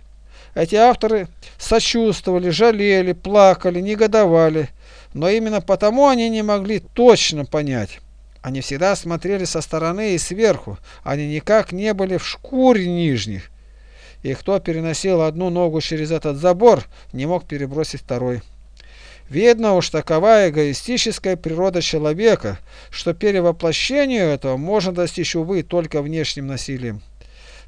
Эти авторы сочувствовали, жалели, плакали, негодовали, но именно потому они не могли точно понять. Они всегда смотрели со стороны и сверху, они никак не были в шкуре нижних. И кто переносил одну ногу через этот забор, не мог перебросить второй. Видно уж такова эгоистическая природа человека, что перевоплощению этого можно достичь, увы, только внешним насилием.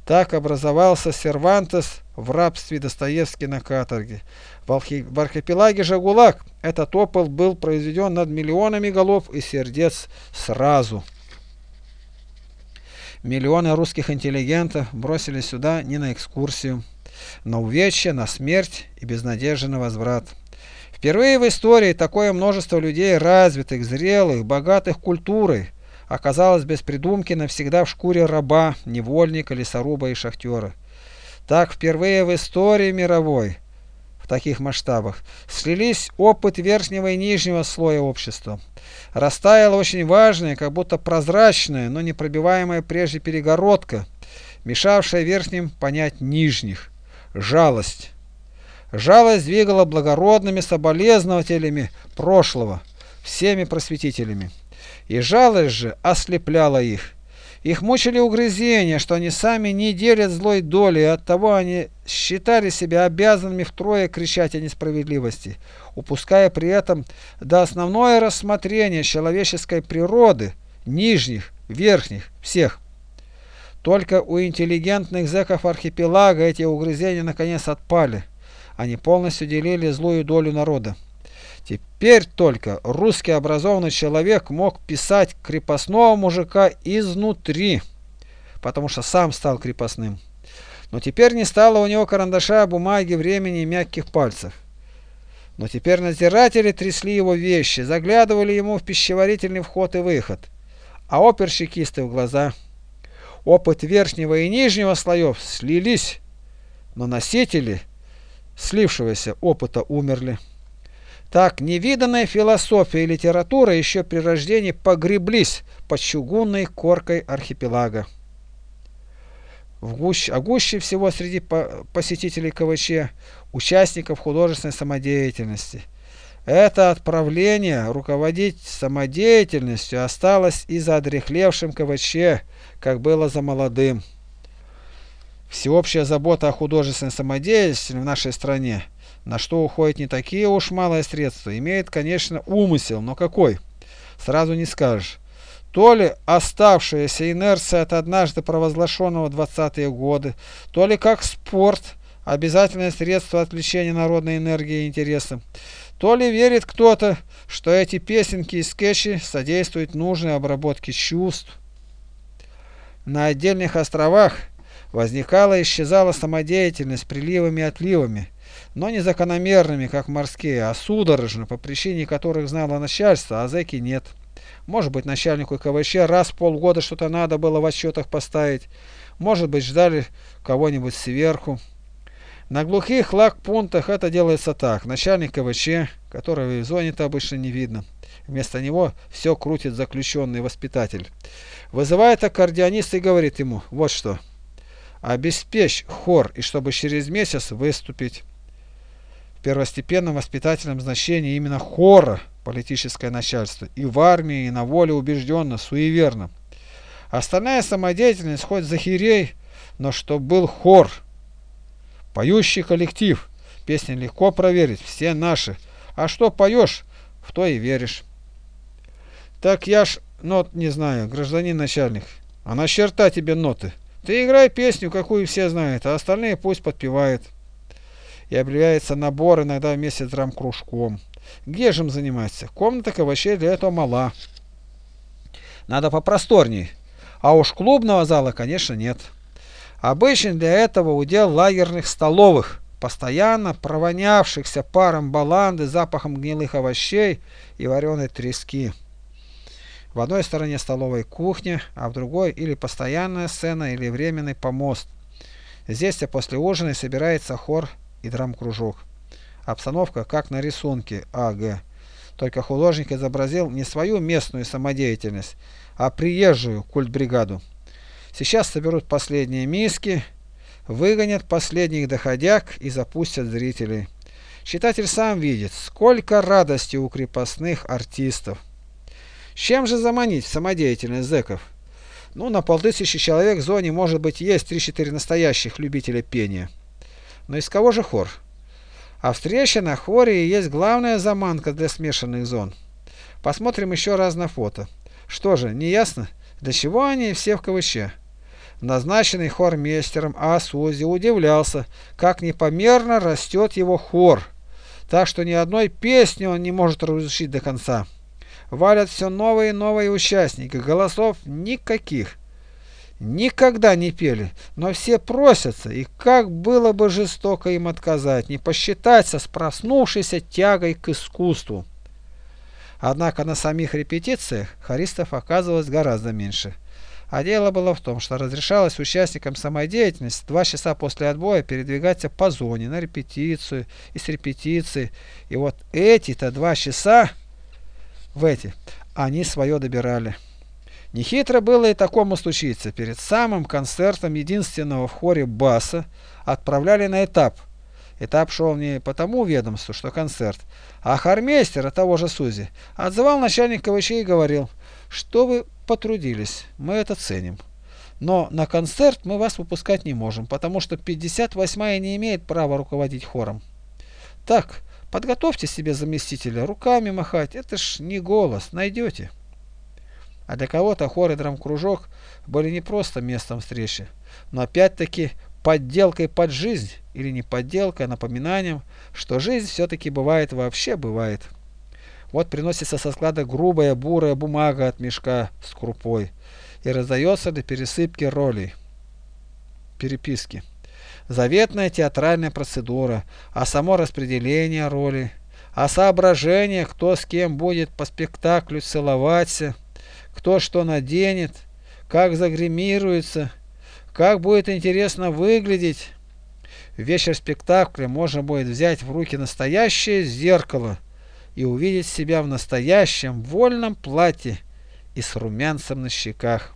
Так образовался Сервантес в рабстве Достоевский на каторге. В архипелаге же ГУЛАГ этот опыт был произведен над миллионами голов и сердец сразу. Миллионы русских интеллигентов бросились сюда не на экскурсию, на увечья, на смерть и безнадежный возврат. Впервые в истории такое множество людей развитых, зрелых, богатых культурой оказалось без придумки навсегда в шкуре раба, невольника, лесоруба и шахтера. Так впервые в истории мировой в таких масштабах слились опыт верхнего и нижнего слоя общества. Растаяла очень важная, как будто прозрачная, но непробиваемая прежде перегородка, мешавшая верхним понять нижних. Жалость. Жалость двигала благородными соболезнователями прошлого, всеми просветителями. И жалость же ослепляла их. Их мучили угрызения, что они сами не делят злой доли, и оттого они считали себя обязанными втрое кричать о несправедливости, упуская при этом до основное рассмотрение человеческой природы, нижних, верхних, всех. Только у интеллигентных зэков архипелага эти угрызения наконец отпали они полностью делили злую долю народа. Теперь только русский образованный человек мог писать крепостного мужика изнутри, потому что сам стал крепостным. Но теперь не стало у него карандаша, бумаги, времени и мягких пальцев. Но теперь надзиратели трясли его вещи, заглядывали ему в пищеварительный вход и выход, а оперщикисты в глаза. Опыт верхнего и нижнего слоев слились, но носители – слившегося опыта умерли. Так невиданная философия и литература еще при рождении погреблись под чугунной коркой архипелага. В гуще, а гуще всего среди посетителей КВЧ участников художественной самодеятельности. Это отправление руководить самодеятельностью осталось и за одрехлевшим КВЧ, как было за молодым. Всеобщая забота о художественной самодеятельности в нашей стране На что уходят не такие уж малые средства, имеет, конечно, умысел, но какой? Сразу не скажешь. То ли оставшаяся инерция от однажды провозглашенного 20-е годы, то ли как спорт, обязательное средство отвлечения народной энергии и интереса, то ли верит кто-то, что эти песенки и скетчи содействуют нужной обработке чувств. На отдельных островах возникала и исчезала самодеятельность приливами и отливами, но не закономерными, как морские, а судорожно, по причине которых знало начальство, а зэки нет. Может быть, начальнику КВЧ раз в полгода что-то надо было в отчетах поставить. Может быть, ждали кого-нибудь сверху. На глухих лагпунктах это делается так. Начальник КВЧ, которого в зоне-то обычно не видно. Вместо него все крутит заключенный воспитатель. Вызывает аккордеониста и говорит ему, вот что. Обеспечь хор, и чтобы через месяц выступить. В первостепенном воспитательном значении именно хора политическое начальство, и в армии, и на воле убежденно, суеверно. Остальная самодеятельность хоть захерей, но что был хор, поющий коллектив. Песни легко проверить, все наши. А что поешь, в то и веришь. Так я ж нот не знаю, гражданин начальник. А на черта тебе ноты. Ты играй песню, какую все знают, а остальные пусть подпевают. И объявляется набор иногда вместе с драм-кружком. Где же им заниматься? Комната овощей для этого мала. Надо попросторней. А уж клубного зала, конечно, нет. Обычно для этого удел лагерных столовых, постоянно провонявшихся паром баланды, запахом гнилых овощей и вареной трески. В одной стороне столовой кухня, а в другой или постоянная сцена, или временный помост. Здесь после ужина собирается хор и драм-кружок. Обстановка как на рисунке А.Г. Только художник изобразил не свою местную самодеятельность, а приезжую культбригаду. Сейчас соберут последние миски, выгонят последних доходяг и запустят зрителей. Читатель сам видит, сколько радости у крепостных артистов. Чем же заманить самодеятельность зэков? Ну, на полтысячи человек в зоне, может быть, есть 3-4 настоящих любителя пения. Но из кого же хор? А встреча на хоре и есть главная заманка для смешанных зон. Посмотрим еще раз на фото. Что же, не ясно, для чего они все в КВЧ? Назначенный хормейстером А. Сузи удивлялся, как непомерно растет его хор, так что ни одной песни он не может разучить до конца. Валят все новые и новые участники, голосов никаких никогда не пели, но все просятся, и как было бы жестоко им отказать, не посчитаться с проснувшейся тягой к искусству. Однако на самих репетициях хористов оказывалось гораздо меньше. А дело было в том, что разрешалось участникам самодеятельности два часа после отбоя передвигаться по зоне на репетицию и с репетиции. И вот эти-то два часа в эти они свое добирали. Нехитро было и такому случиться. Перед самым концертом единственного в хоре баса отправляли на этап. Этап шел не по тому ведомству, что концерт, а хормейстера того же Сузи отзывал начальник КВЧ и говорил, что вы потрудились, мы это ценим. Но на концерт мы вас выпускать не можем, потому что 58-я не имеет права руководить хором. Так, подготовьте себе заместителя, руками махать, это ж не голос, найдете. А для кого-то хор и драм-кружок были не просто местом встречи, но опять-таки подделкой под жизнь, или не подделкой, а напоминанием, что жизнь все-таки бывает вообще бывает. Вот приносится со склада грубая бурая бумага от мешка с крупой и раздается для пересыпки ролей, переписки. Заветная театральная процедура, а само распределение роли, а соображение, кто с кем будет по спектаклю целоваться – кто что наденет, как загримируется, как будет интересно выглядеть. В вечер спектакля можно будет взять в руки настоящее зеркало и увидеть себя в настоящем вольном платье и с румянцем на щеках.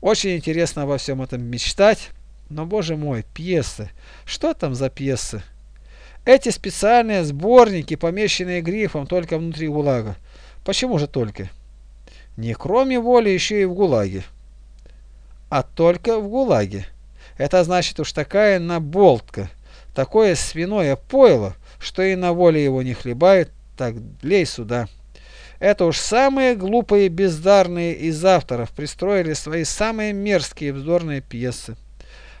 Очень интересно во всем этом мечтать, но, боже мой, пьесы. Что там за пьесы? Эти специальные сборники, помещенные грифом только внутри ГУЛАГа. Почему же только? Не кроме воли еще и в ГУЛАГе. А только в ГУЛАГе. Это значит уж такая наболтка, такое свиное пойло, что и на воле его не хлебают, так лей сюда. Это уж самые глупые бездарные из авторов пристроили свои самые мерзкие вздорные пьесы.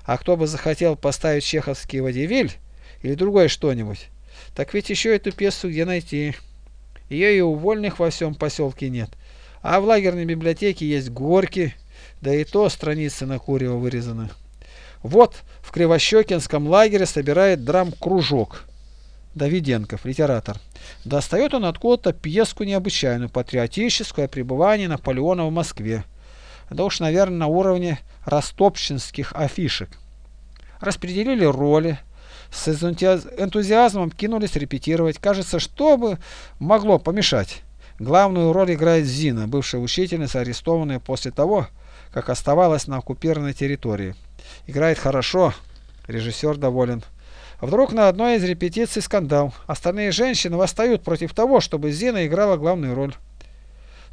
А кто бы захотел поставить чеховский водевиль или другое что-нибудь, так ведь еще эту пьесу где найти. Ее и у вольных во всем поселке нет. А в лагерной библиотеке есть горки, да и то страницы на курево вырезаны. Вот в Кривощекинском лагере собирает драм-кружок. Давиденков, литератор. Достает он откуда-то пьеску необычайную, патриотическую о пребывании Наполеона в Москве. Да уж, наверное, на уровне растопчинских афишек. Распределили роли, с энтузиазмом кинулись репетировать. Кажется, что бы могло помешать. Главную роль играет Зина, бывшая учительница, арестованная после того, как оставалась на оккупированной территории. Играет хорошо, режиссер доволен. Вдруг на одной из репетиций скандал. Остальные женщины восстают против того, чтобы Зина играла главную роль.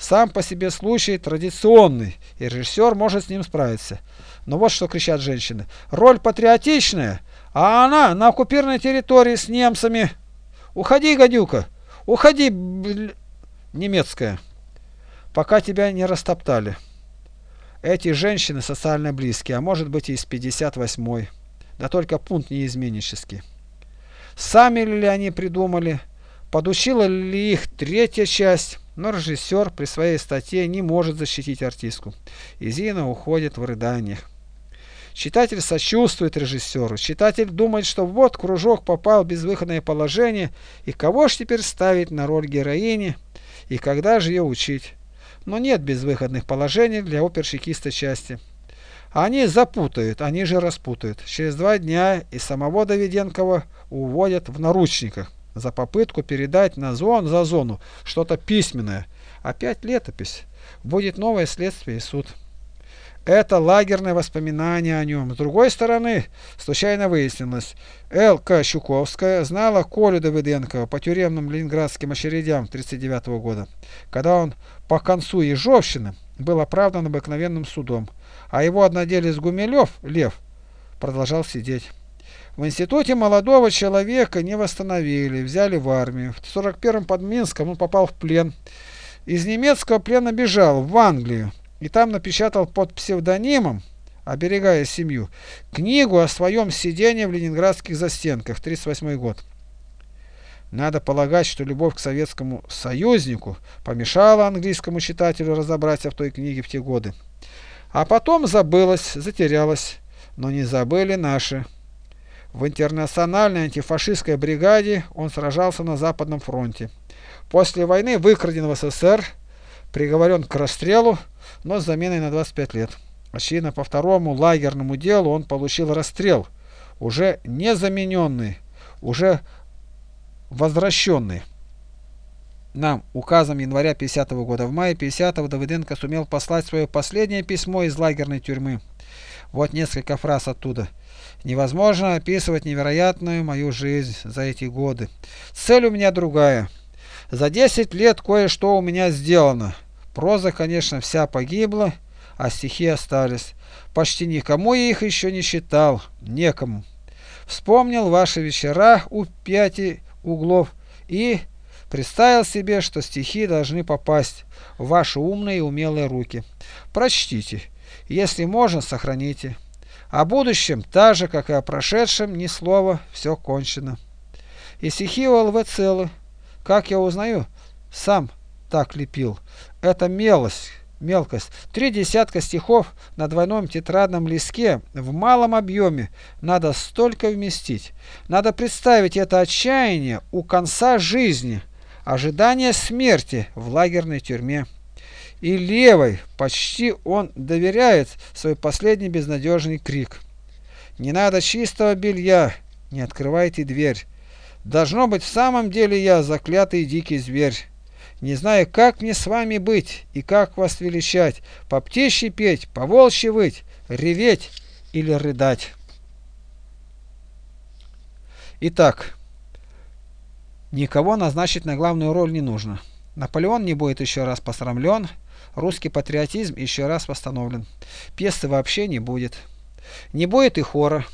Сам по себе случай традиционный, и режиссер может с ним справиться. Но вот что кричат женщины. Роль патриотичная, а она на оккупированной территории с немцами. Уходи, гадюка, уходи, немецкая, пока тебя не растоптали. Эти женщины социально близкие, а может быть и из 58-й. Да только пункт неизменнический. Сами ли они придумали? Подучила ли их третья часть? Но режиссер при своей статье не может защитить артистку. И Зина уходит в рыданиях. Читатель сочувствует режиссеру. Читатель думает, что вот кружок попал в безвыходное положение, и кого ж теперь ставить на роль героини, и когда же ее учить но нет безвыходных положений для оперщикиста части. Они запутают, они же распутают. Через два дня и самого Давиденкова уводят в наручниках за попытку передать на зон за зону что-то письменное. Опять летопись. Будет новое следствие и суд. Это лагерное воспоминание о нем. С другой стороны, случайно выяснилось, Л.К. Щуковская знала Колю Давыденкова по тюремным ленинградским очередям 1939 года, когда он по концу Ежовщины был оправдан обыкновенным судом, а его одноделец Гумилев, Лев, продолжал сидеть. В институте молодого человека не восстановили, взяли в армию. В 41-м под Минском он попал в плен. Из немецкого плена бежал в Англию и там напечатал под псевдонимом, оберегая семью, книгу о своем сидении в ленинградских застенках, 1938 год. Надо полагать, что любовь к советскому союзнику помешала английскому читателю разобраться в той книге в те годы. А потом забылась, затерялась, но не забыли наши. В интернациональной антифашистской бригаде он сражался на Западном фронте. После войны выкраден в СССР, приговорен к расстрелу, но с заменой на 25 лет. Очевидно, по второму лагерному делу он получил расстрел, уже не замененный, уже возвращенный. Нам указом января 50 -го года в мае 50 Давыденко сумел послать свое последнее письмо из лагерной тюрьмы. Вот несколько фраз оттуда. Невозможно описывать невероятную мою жизнь за эти годы. Цель у меня другая. За 10 лет кое-что у меня сделано. Проза, конечно, вся погибла, а стихи остались. Почти никому я их еще не читал, некому. Вспомнил ваши вечера у пяти углов и представил себе, что стихи должны попасть в ваши умные и умелые руки. Прочтите, если можно, сохраните. О будущем, так же, как и о прошедшем, ни слова, все кончено. И стихи у ЛВ целы. Как я узнаю? Сам так лепил. Это мелость, мелкость. Три десятка стихов на двойном тетрадном листке в малом объеме. Надо столько вместить. Надо представить это отчаяние у конца жизни, ожидание смерти в лагерной тюрьме. И левой почти он доверяет свой последний безнадежный крик. Не надо чистого белья, не открывайте дверь. Должно быть, в самом деле я заклятый дикий зверь. Не знаю, как мне с вами быть и как вас величать, по птичьи петь, по волчьи выть, реветь или рыдать. Итак, никого назначить на главную роль не нужно. Наполеон не будет еще раз посрамлен, русский патриотизм еще раз восстановлен. Пьесы вообще не будет. Не будет и хора,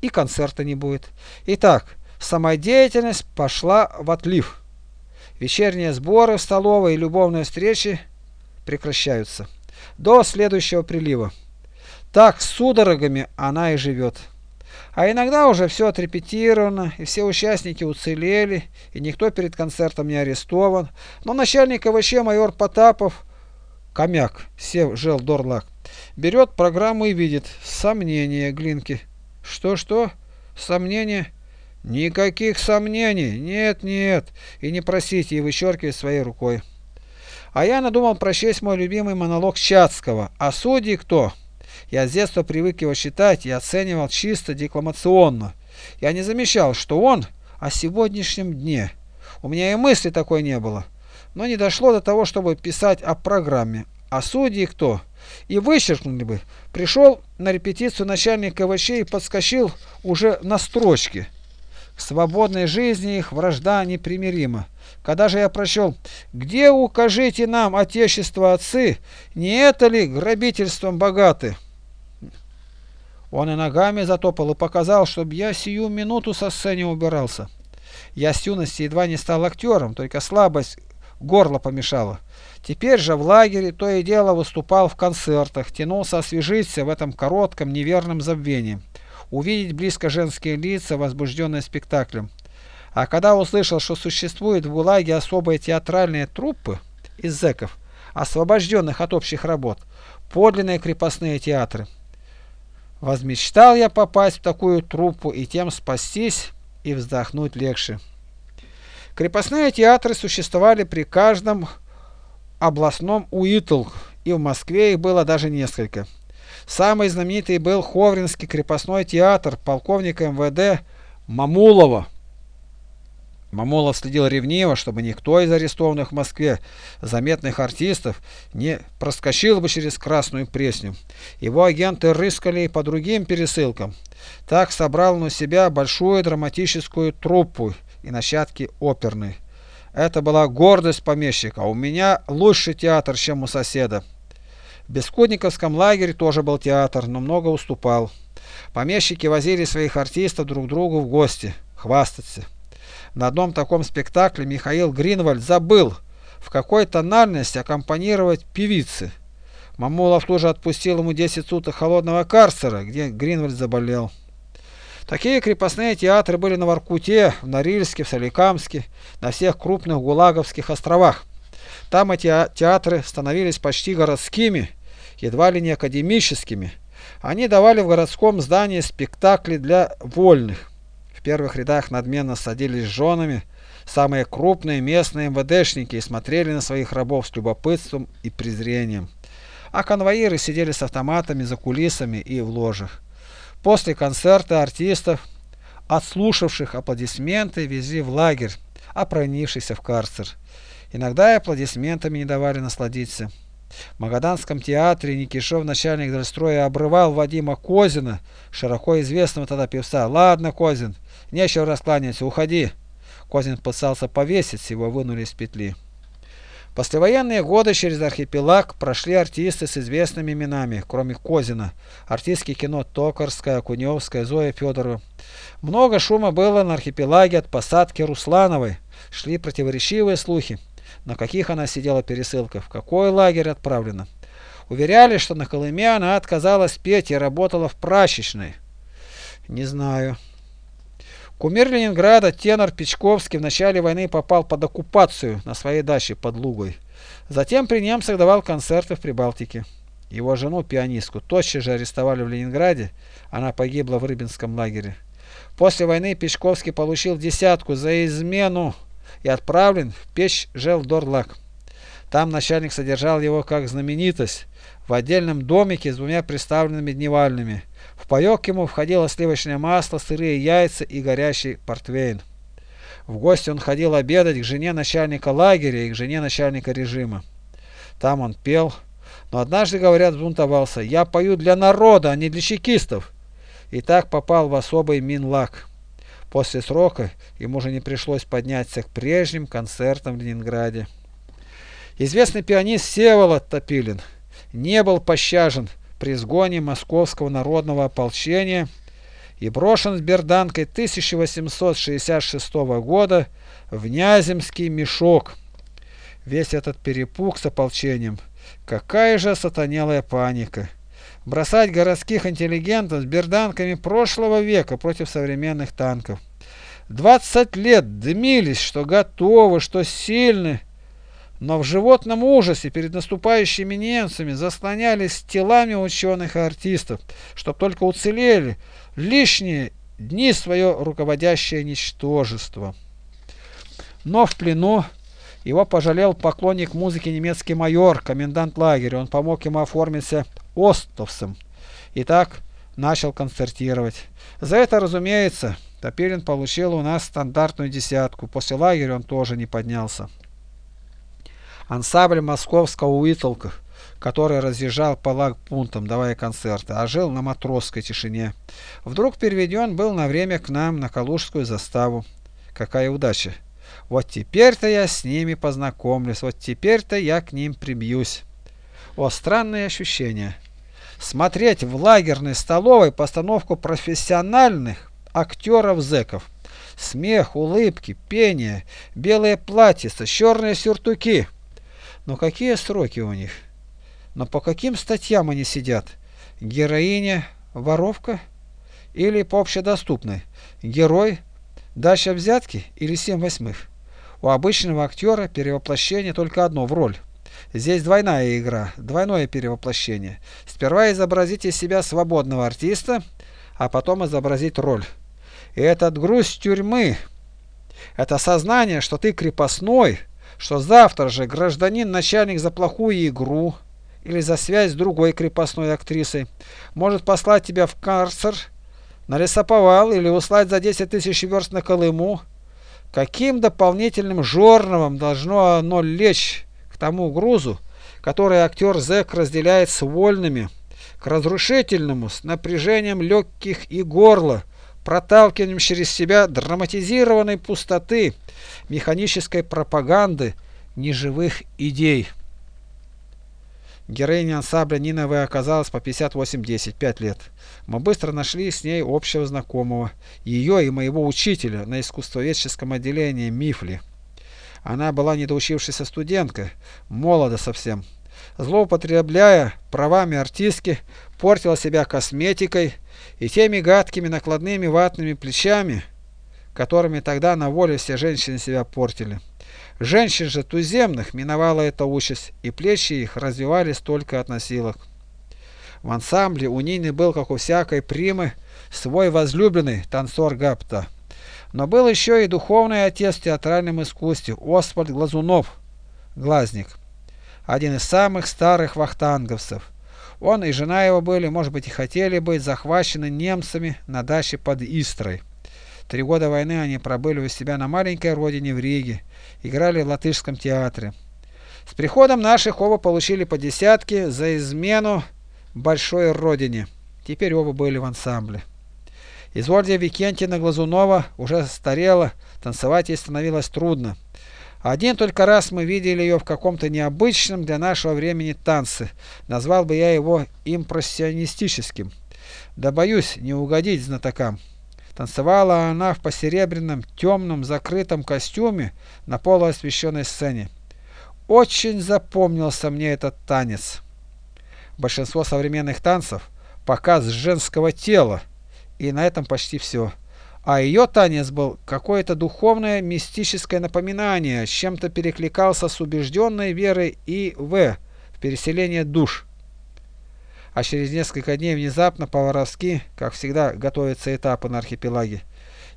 и концерта не будет. Итак, самодеятельность пошла в отлив. Вечерние сборы в столовой и любовные встречи прекращаются. До следующего прилива. Так с судорогами она и живет. А иногда уже все отрепетировано, и все участники уцелели, и никто перед концертом не арестован. Но начальник КВЧ майор Потапов, Комяк, Сев Жел Дорлак, берет программу и видит сомнения Глинки. Что-что? Сомнения? Никаких сомнений. Нет, нет. И не просите, и вычеркивает своей рукой. А я надумал прочесть мой любимый монолог Чацкого. А судьи кто? Я с детства привык его считать и оценивал чисто декламационно. Я не замечал, что он о сегодняшнем дне. У меня и мысли такой не было. Но не дошло до того, чтобы писать о программе. А судьи кто? И вычеркнули бы. Пришел на репетицию начальник КВЧ и подскочил уже на строчке. К свободной жизни их вражда непримирима. Когда же я прочел «Где укажите нам, Отечество отцы, не это ли грабительством богаты?» Он и ногами затопал и показал, чтобы я сию минуту со сцены убирался. Я с юности едва не стал актером, только слабость горло помешала. Теперь же в лагере то и дело выступал в концертах, тянулся освежиться в этом коротком неверном забвении увидеть близко женские лица, возбужденные спектаклем. А когда услышал, что существует в ГУЛАГе особые театральные труппы из зэков, освобожденных от общих работ, подлинные крепостные театры, возмечтал я попасть в такую труппу и тем спастись и вздохнуть легче. Крепостные театры существовали при каждом областном УИТЛ, и в Москве их было даже несколько. Самый знаменитый был Ховринский крепостной театр полковника МВД Мамулова. Мамулов следил ревниво, чтобы никто из арестованных в Москве заметных артистов не проскочил бы через Красную Пресню. Его агенты рыскали и по другим пересылкам. Так собрал у себя большую драматическую труппу и нащадки оперной. Это была гордость помещика. У меня лучший театр, чем у соседа. В Бескудниковском лагере тоже был театр, но много уступал. Помещики возили своих артистов друг другу в гости, хвастаться. На одном таком спектакле Михаил Гринвальд забыл в какой тональности аккомпанировать певице. Мамулов тоже отпустил ему 10 суток холодного карцера, где Гринвальд заболел. Такие крепостные театры были на Воркуте, в Норильске, в Соликамске, на всех крупных гулаговских островах. Там эти театры становились почти городскими, едва ли не академическими. Они давали в городском здании спектакли для вольных. В первых рядах надменно садились с женами самые крупные местные МВДшники и смотрели на своих рабов с любопытством и презрением. А конвоиры сидели с автоматами за кулисами и в ложах. После концерта артистов, отслушавших аплодисменты, везли в лагерь, пронившихся в карцер. Иногда и аплодисментами не давали насладиться. В Магаданском театре Никишов, начальник дальстроя, обрывал Вадима Козина, широко известного тогда певца. «Ладно, Козин, нечего раскланяться, уходи». Козин пытался повесить, его вынули из петли. Послевоенные годы через архипелаг прошли артисты с известными именами, кроме Козина. Артистки кино Токарская, Куневская, Зоя Федорова. Много шума было на архипелаге от посадки Руслановой. Шли противоречивые слухи на каких она сидела пересылках, в какой лагерь отправлена. Уверяли, что на Колыме она отказалась петь и работала в прачечной. Не знаю. Кумир Ленинграда, тенор Печковский, в начале войны попал под оккупацию на своей даче под Лугой. Затем при немцах давал концерты в Прибалтике. Его жену, пианистку, тотчас же арестовали в Ленинграде, она погибла в Рыбинском лагере. После войны Печковский получил десятку за измену и отправлен в печь Желдорлак. Там начальник содержал его как знаменитость в отдельном домике с двумя приставленными дневальными. В паек ему входило сливочное масло, сырые яйца и горящий портвейн. В гости он ходил обедать к жене начальника лагеря и к жене начальника режима. Там он пел, но однажды, говорят, взбунтовался. «Я пою для народа, а не для чекистов!» И так попал в особый Минлаг. После срока ему уже не пришлось подняться к прежним концертам в Ленинграде. Известный пианист Всеволод Топилин не был пощажен при сгоне московского народного ополчения и брошен с берданкой 1866 года в Няземский мешок. Весь этот перепуг с ополчением. Какая же сатанелая паника! Бросать городских интеллигентов с берданками прошлого века против современных танков. Двадцать лет дымились, что готовы, что сильны, но в животном ужасе перед наступающими немцами заслонялись телами ученых и артистов, чтоб только уцелели лишние дни свое руководящее ничтожество. Но в плену его пожалел поклонник музыки немецкий майор, комендант лагеря. Он помог ему оформиться остовцем. И так начал концертировать. За это, разумеется, Топилин получил у нас стандартную десятку. После лагеря он тоже не поднялся. Ансамбль московского Уитолка, который разъезжал по лагпунктам, давая концерты, а жил на матросской тишине. Вдруг переведен был на время к нам на Калужскую заставу. Какая удача! Вот теперь-то я с ними познакомлюсь, вот теперь-то я к ним прибьюсь. О, странные ощущения! Смотреть в лагерной столовой постановку профессиональных актеров-зеков. Смех, улыбки, пение, белые платьица, черные сюртуки. Но какие сроки у них? Но по каким статьям они сидят? Героиня, воровка или по общедоступной? Герой, дача взятки или семь восьмых? У обычного актера перевоплощение только одно в роль. Здесь двойная игра, двойное перевоплощение. Сперва изобразить из себя свободного артиста, а потом изобразить роль. И этот груз тюрьмы, это сознание, что ты крепостной, что завтра же гражданин начальник за плохую игру или за связь с другой крепостной актрисой может послать тебя в карцер, на лесоповал или услать за 10 тысяч верст на Колыму, каким дополнительным жорновом должно оно лечь к тому грузу, который актер Зек разделяет с вольными, к разрушительному, с напряжением легких и горла, проталкиванием через себя драматизированной пустоты, механической пропаганды, неживых идей. Героиня ансамбля Нина В. оказалась по 58-10, 5 лет. Мы быстро нашли с ней общего знакомого, ее и моего учителя на искусствоведческом отделении МИФЛИ. Она была недоучившаяся студентка, молода совсем. Злоупотребляя правами артистки, портила себя косметикой, и теми гадкими накладными ватными плечами, которыми тогда на воле все женщины себя портили. Женщин же туземных миновала эта участь, и плечи их развивались только от носилок. В ансамбле у Нины был, как у всякой примы, свой возлюбленный танцор Гапта. Но был еще и духовный отец в театральном искусстве Освальд Глазунов, глазник, один из самых старых вахтанговцев – он и жена его были, может быть, и хотели быть захвачены немцами на даче под Истрой. Три года войны они пробыли у себя на маленькой родине в Риге, играли в латышском театре. С приходом наших оба получили по десятке за измену большой родине. Теперь оба были в ансамбле. Извольдия Викентина Глазунова уже старела, танцевать ей становилось трудно. Один только раз мы видели ее в каком-то необычном для нашего времени танце. Назвал бы я его импрессионистическим. Да боюсь не угодить знатокам. Танцевала она в посеребряном, темном, закрытом костюме на полуосвещенной сцене. Очень запомнился мне этот танец. Большинство современных танцев – показ женского тела, и на этом почти все. А ее танец был какое-то духовное мистическое напоминание, с чем-то перекликался с убежденной верой И. В. в переселение душ. А через несколько дней внезапно по-воровски, как всегда, готовятся этапы на архипелаге.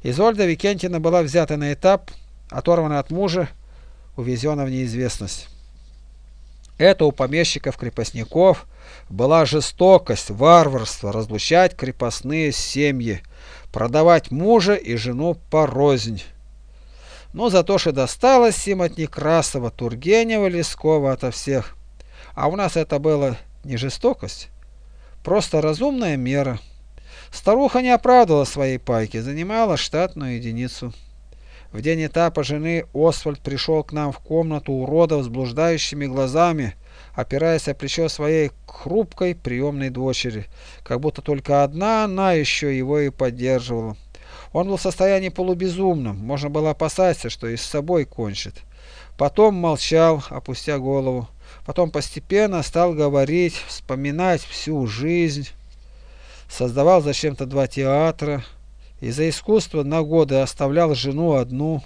Изольда Викентина была взята на этап, оторвана от мужа, увезена в неизвестность. Это у помещиков-крепостников была жестокость, варварство, разлучать крепостные семьи, продавать мужа и жену порознь. Но за то, что досталось им от Некрасова, Тургенева, Лескова ото всех. А у нас это было не жестокость, просто разумная мера. Старуха не оправдывала своей пайки, занимала штатную единицу. В день этапа жены Освальд пришел к нам в комнату уродов с блуждающими глазами, опираясь о плечо своей хрупкой приемной дочери, как будто только одна она еще его и поддерживала. Он был в состоянии полубезумном, можно было опасаться, что и с собой кончит. Потом молчал, опустя голову. Потом постепенно стал говорить, вспоминать всю жизнь. Создавал зачем-то два театра. И за искусство на годы оставлял жену одну.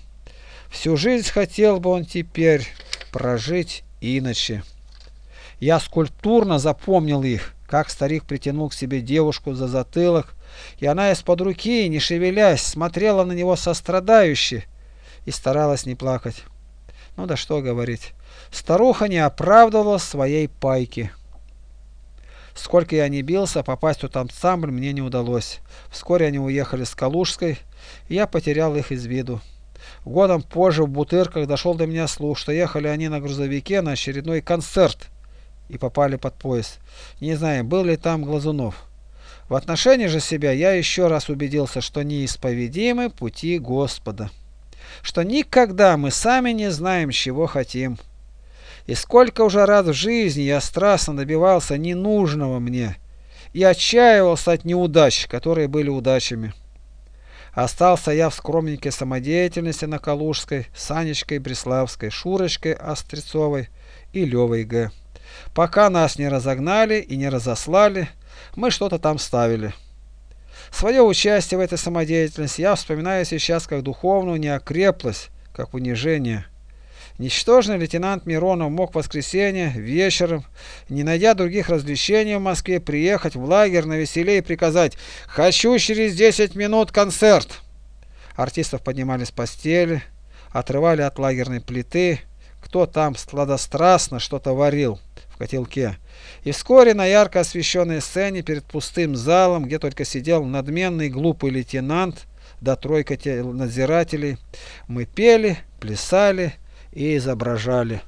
Всю жизнь хотел бы он теперь прожить иначе. Я скульптурно запомнил их, как старик притянул к себе девушку за затылок, и она из-под руки, не шевелясь, смотрела на него сострадающе и старалась не плакать. Ну да что говорить, старуха не оправдывала своей пайки. Сколько я не бился, попасть в ансамбль мне не удалось. Вскоре они уехали с Калужской, и я потерял их из виду. Годом позже в Бутырках дошел до меня слух, что ехали они на грузовике на очередной концерт и попали под поезд. Не знаю, был ли там Глазунов. В отношении же себя я еще раз убедился, что неисповедимы пути Господа что никогда мы сами не знаем, чего хотим. И сколько уже раз в жизни я страстно добивался ненужного мне и отчаивался от неудач, которые были удачами. Остался я в скромненькой самодеятельности на Калужской, Санечкой Бреславской, Шурочкой Острецовой и Левой Г. Пока нас не разогнали и не разослали, мы что-то там ставили. Свое участие в этой самодеятельности я вспоминаю сейчас как духовную неокреплость, как унижение. Ничтожный лейтенант Миронов мог в воскресенье вечером, не найдя других развлечений в Москве, приехать в лагерь на веселе и приказать «Хочу через 10 минут концерт!». Артистов поднимали с постели, отрывали от лагерной плиты, кто там сладострастно что-то варил котелке. И вскоре на ярко освещенной сцене перед пустым залом, где только сидел надменный глупый лейтенант да тройка надзирателей, мы пели, плясали и изображали.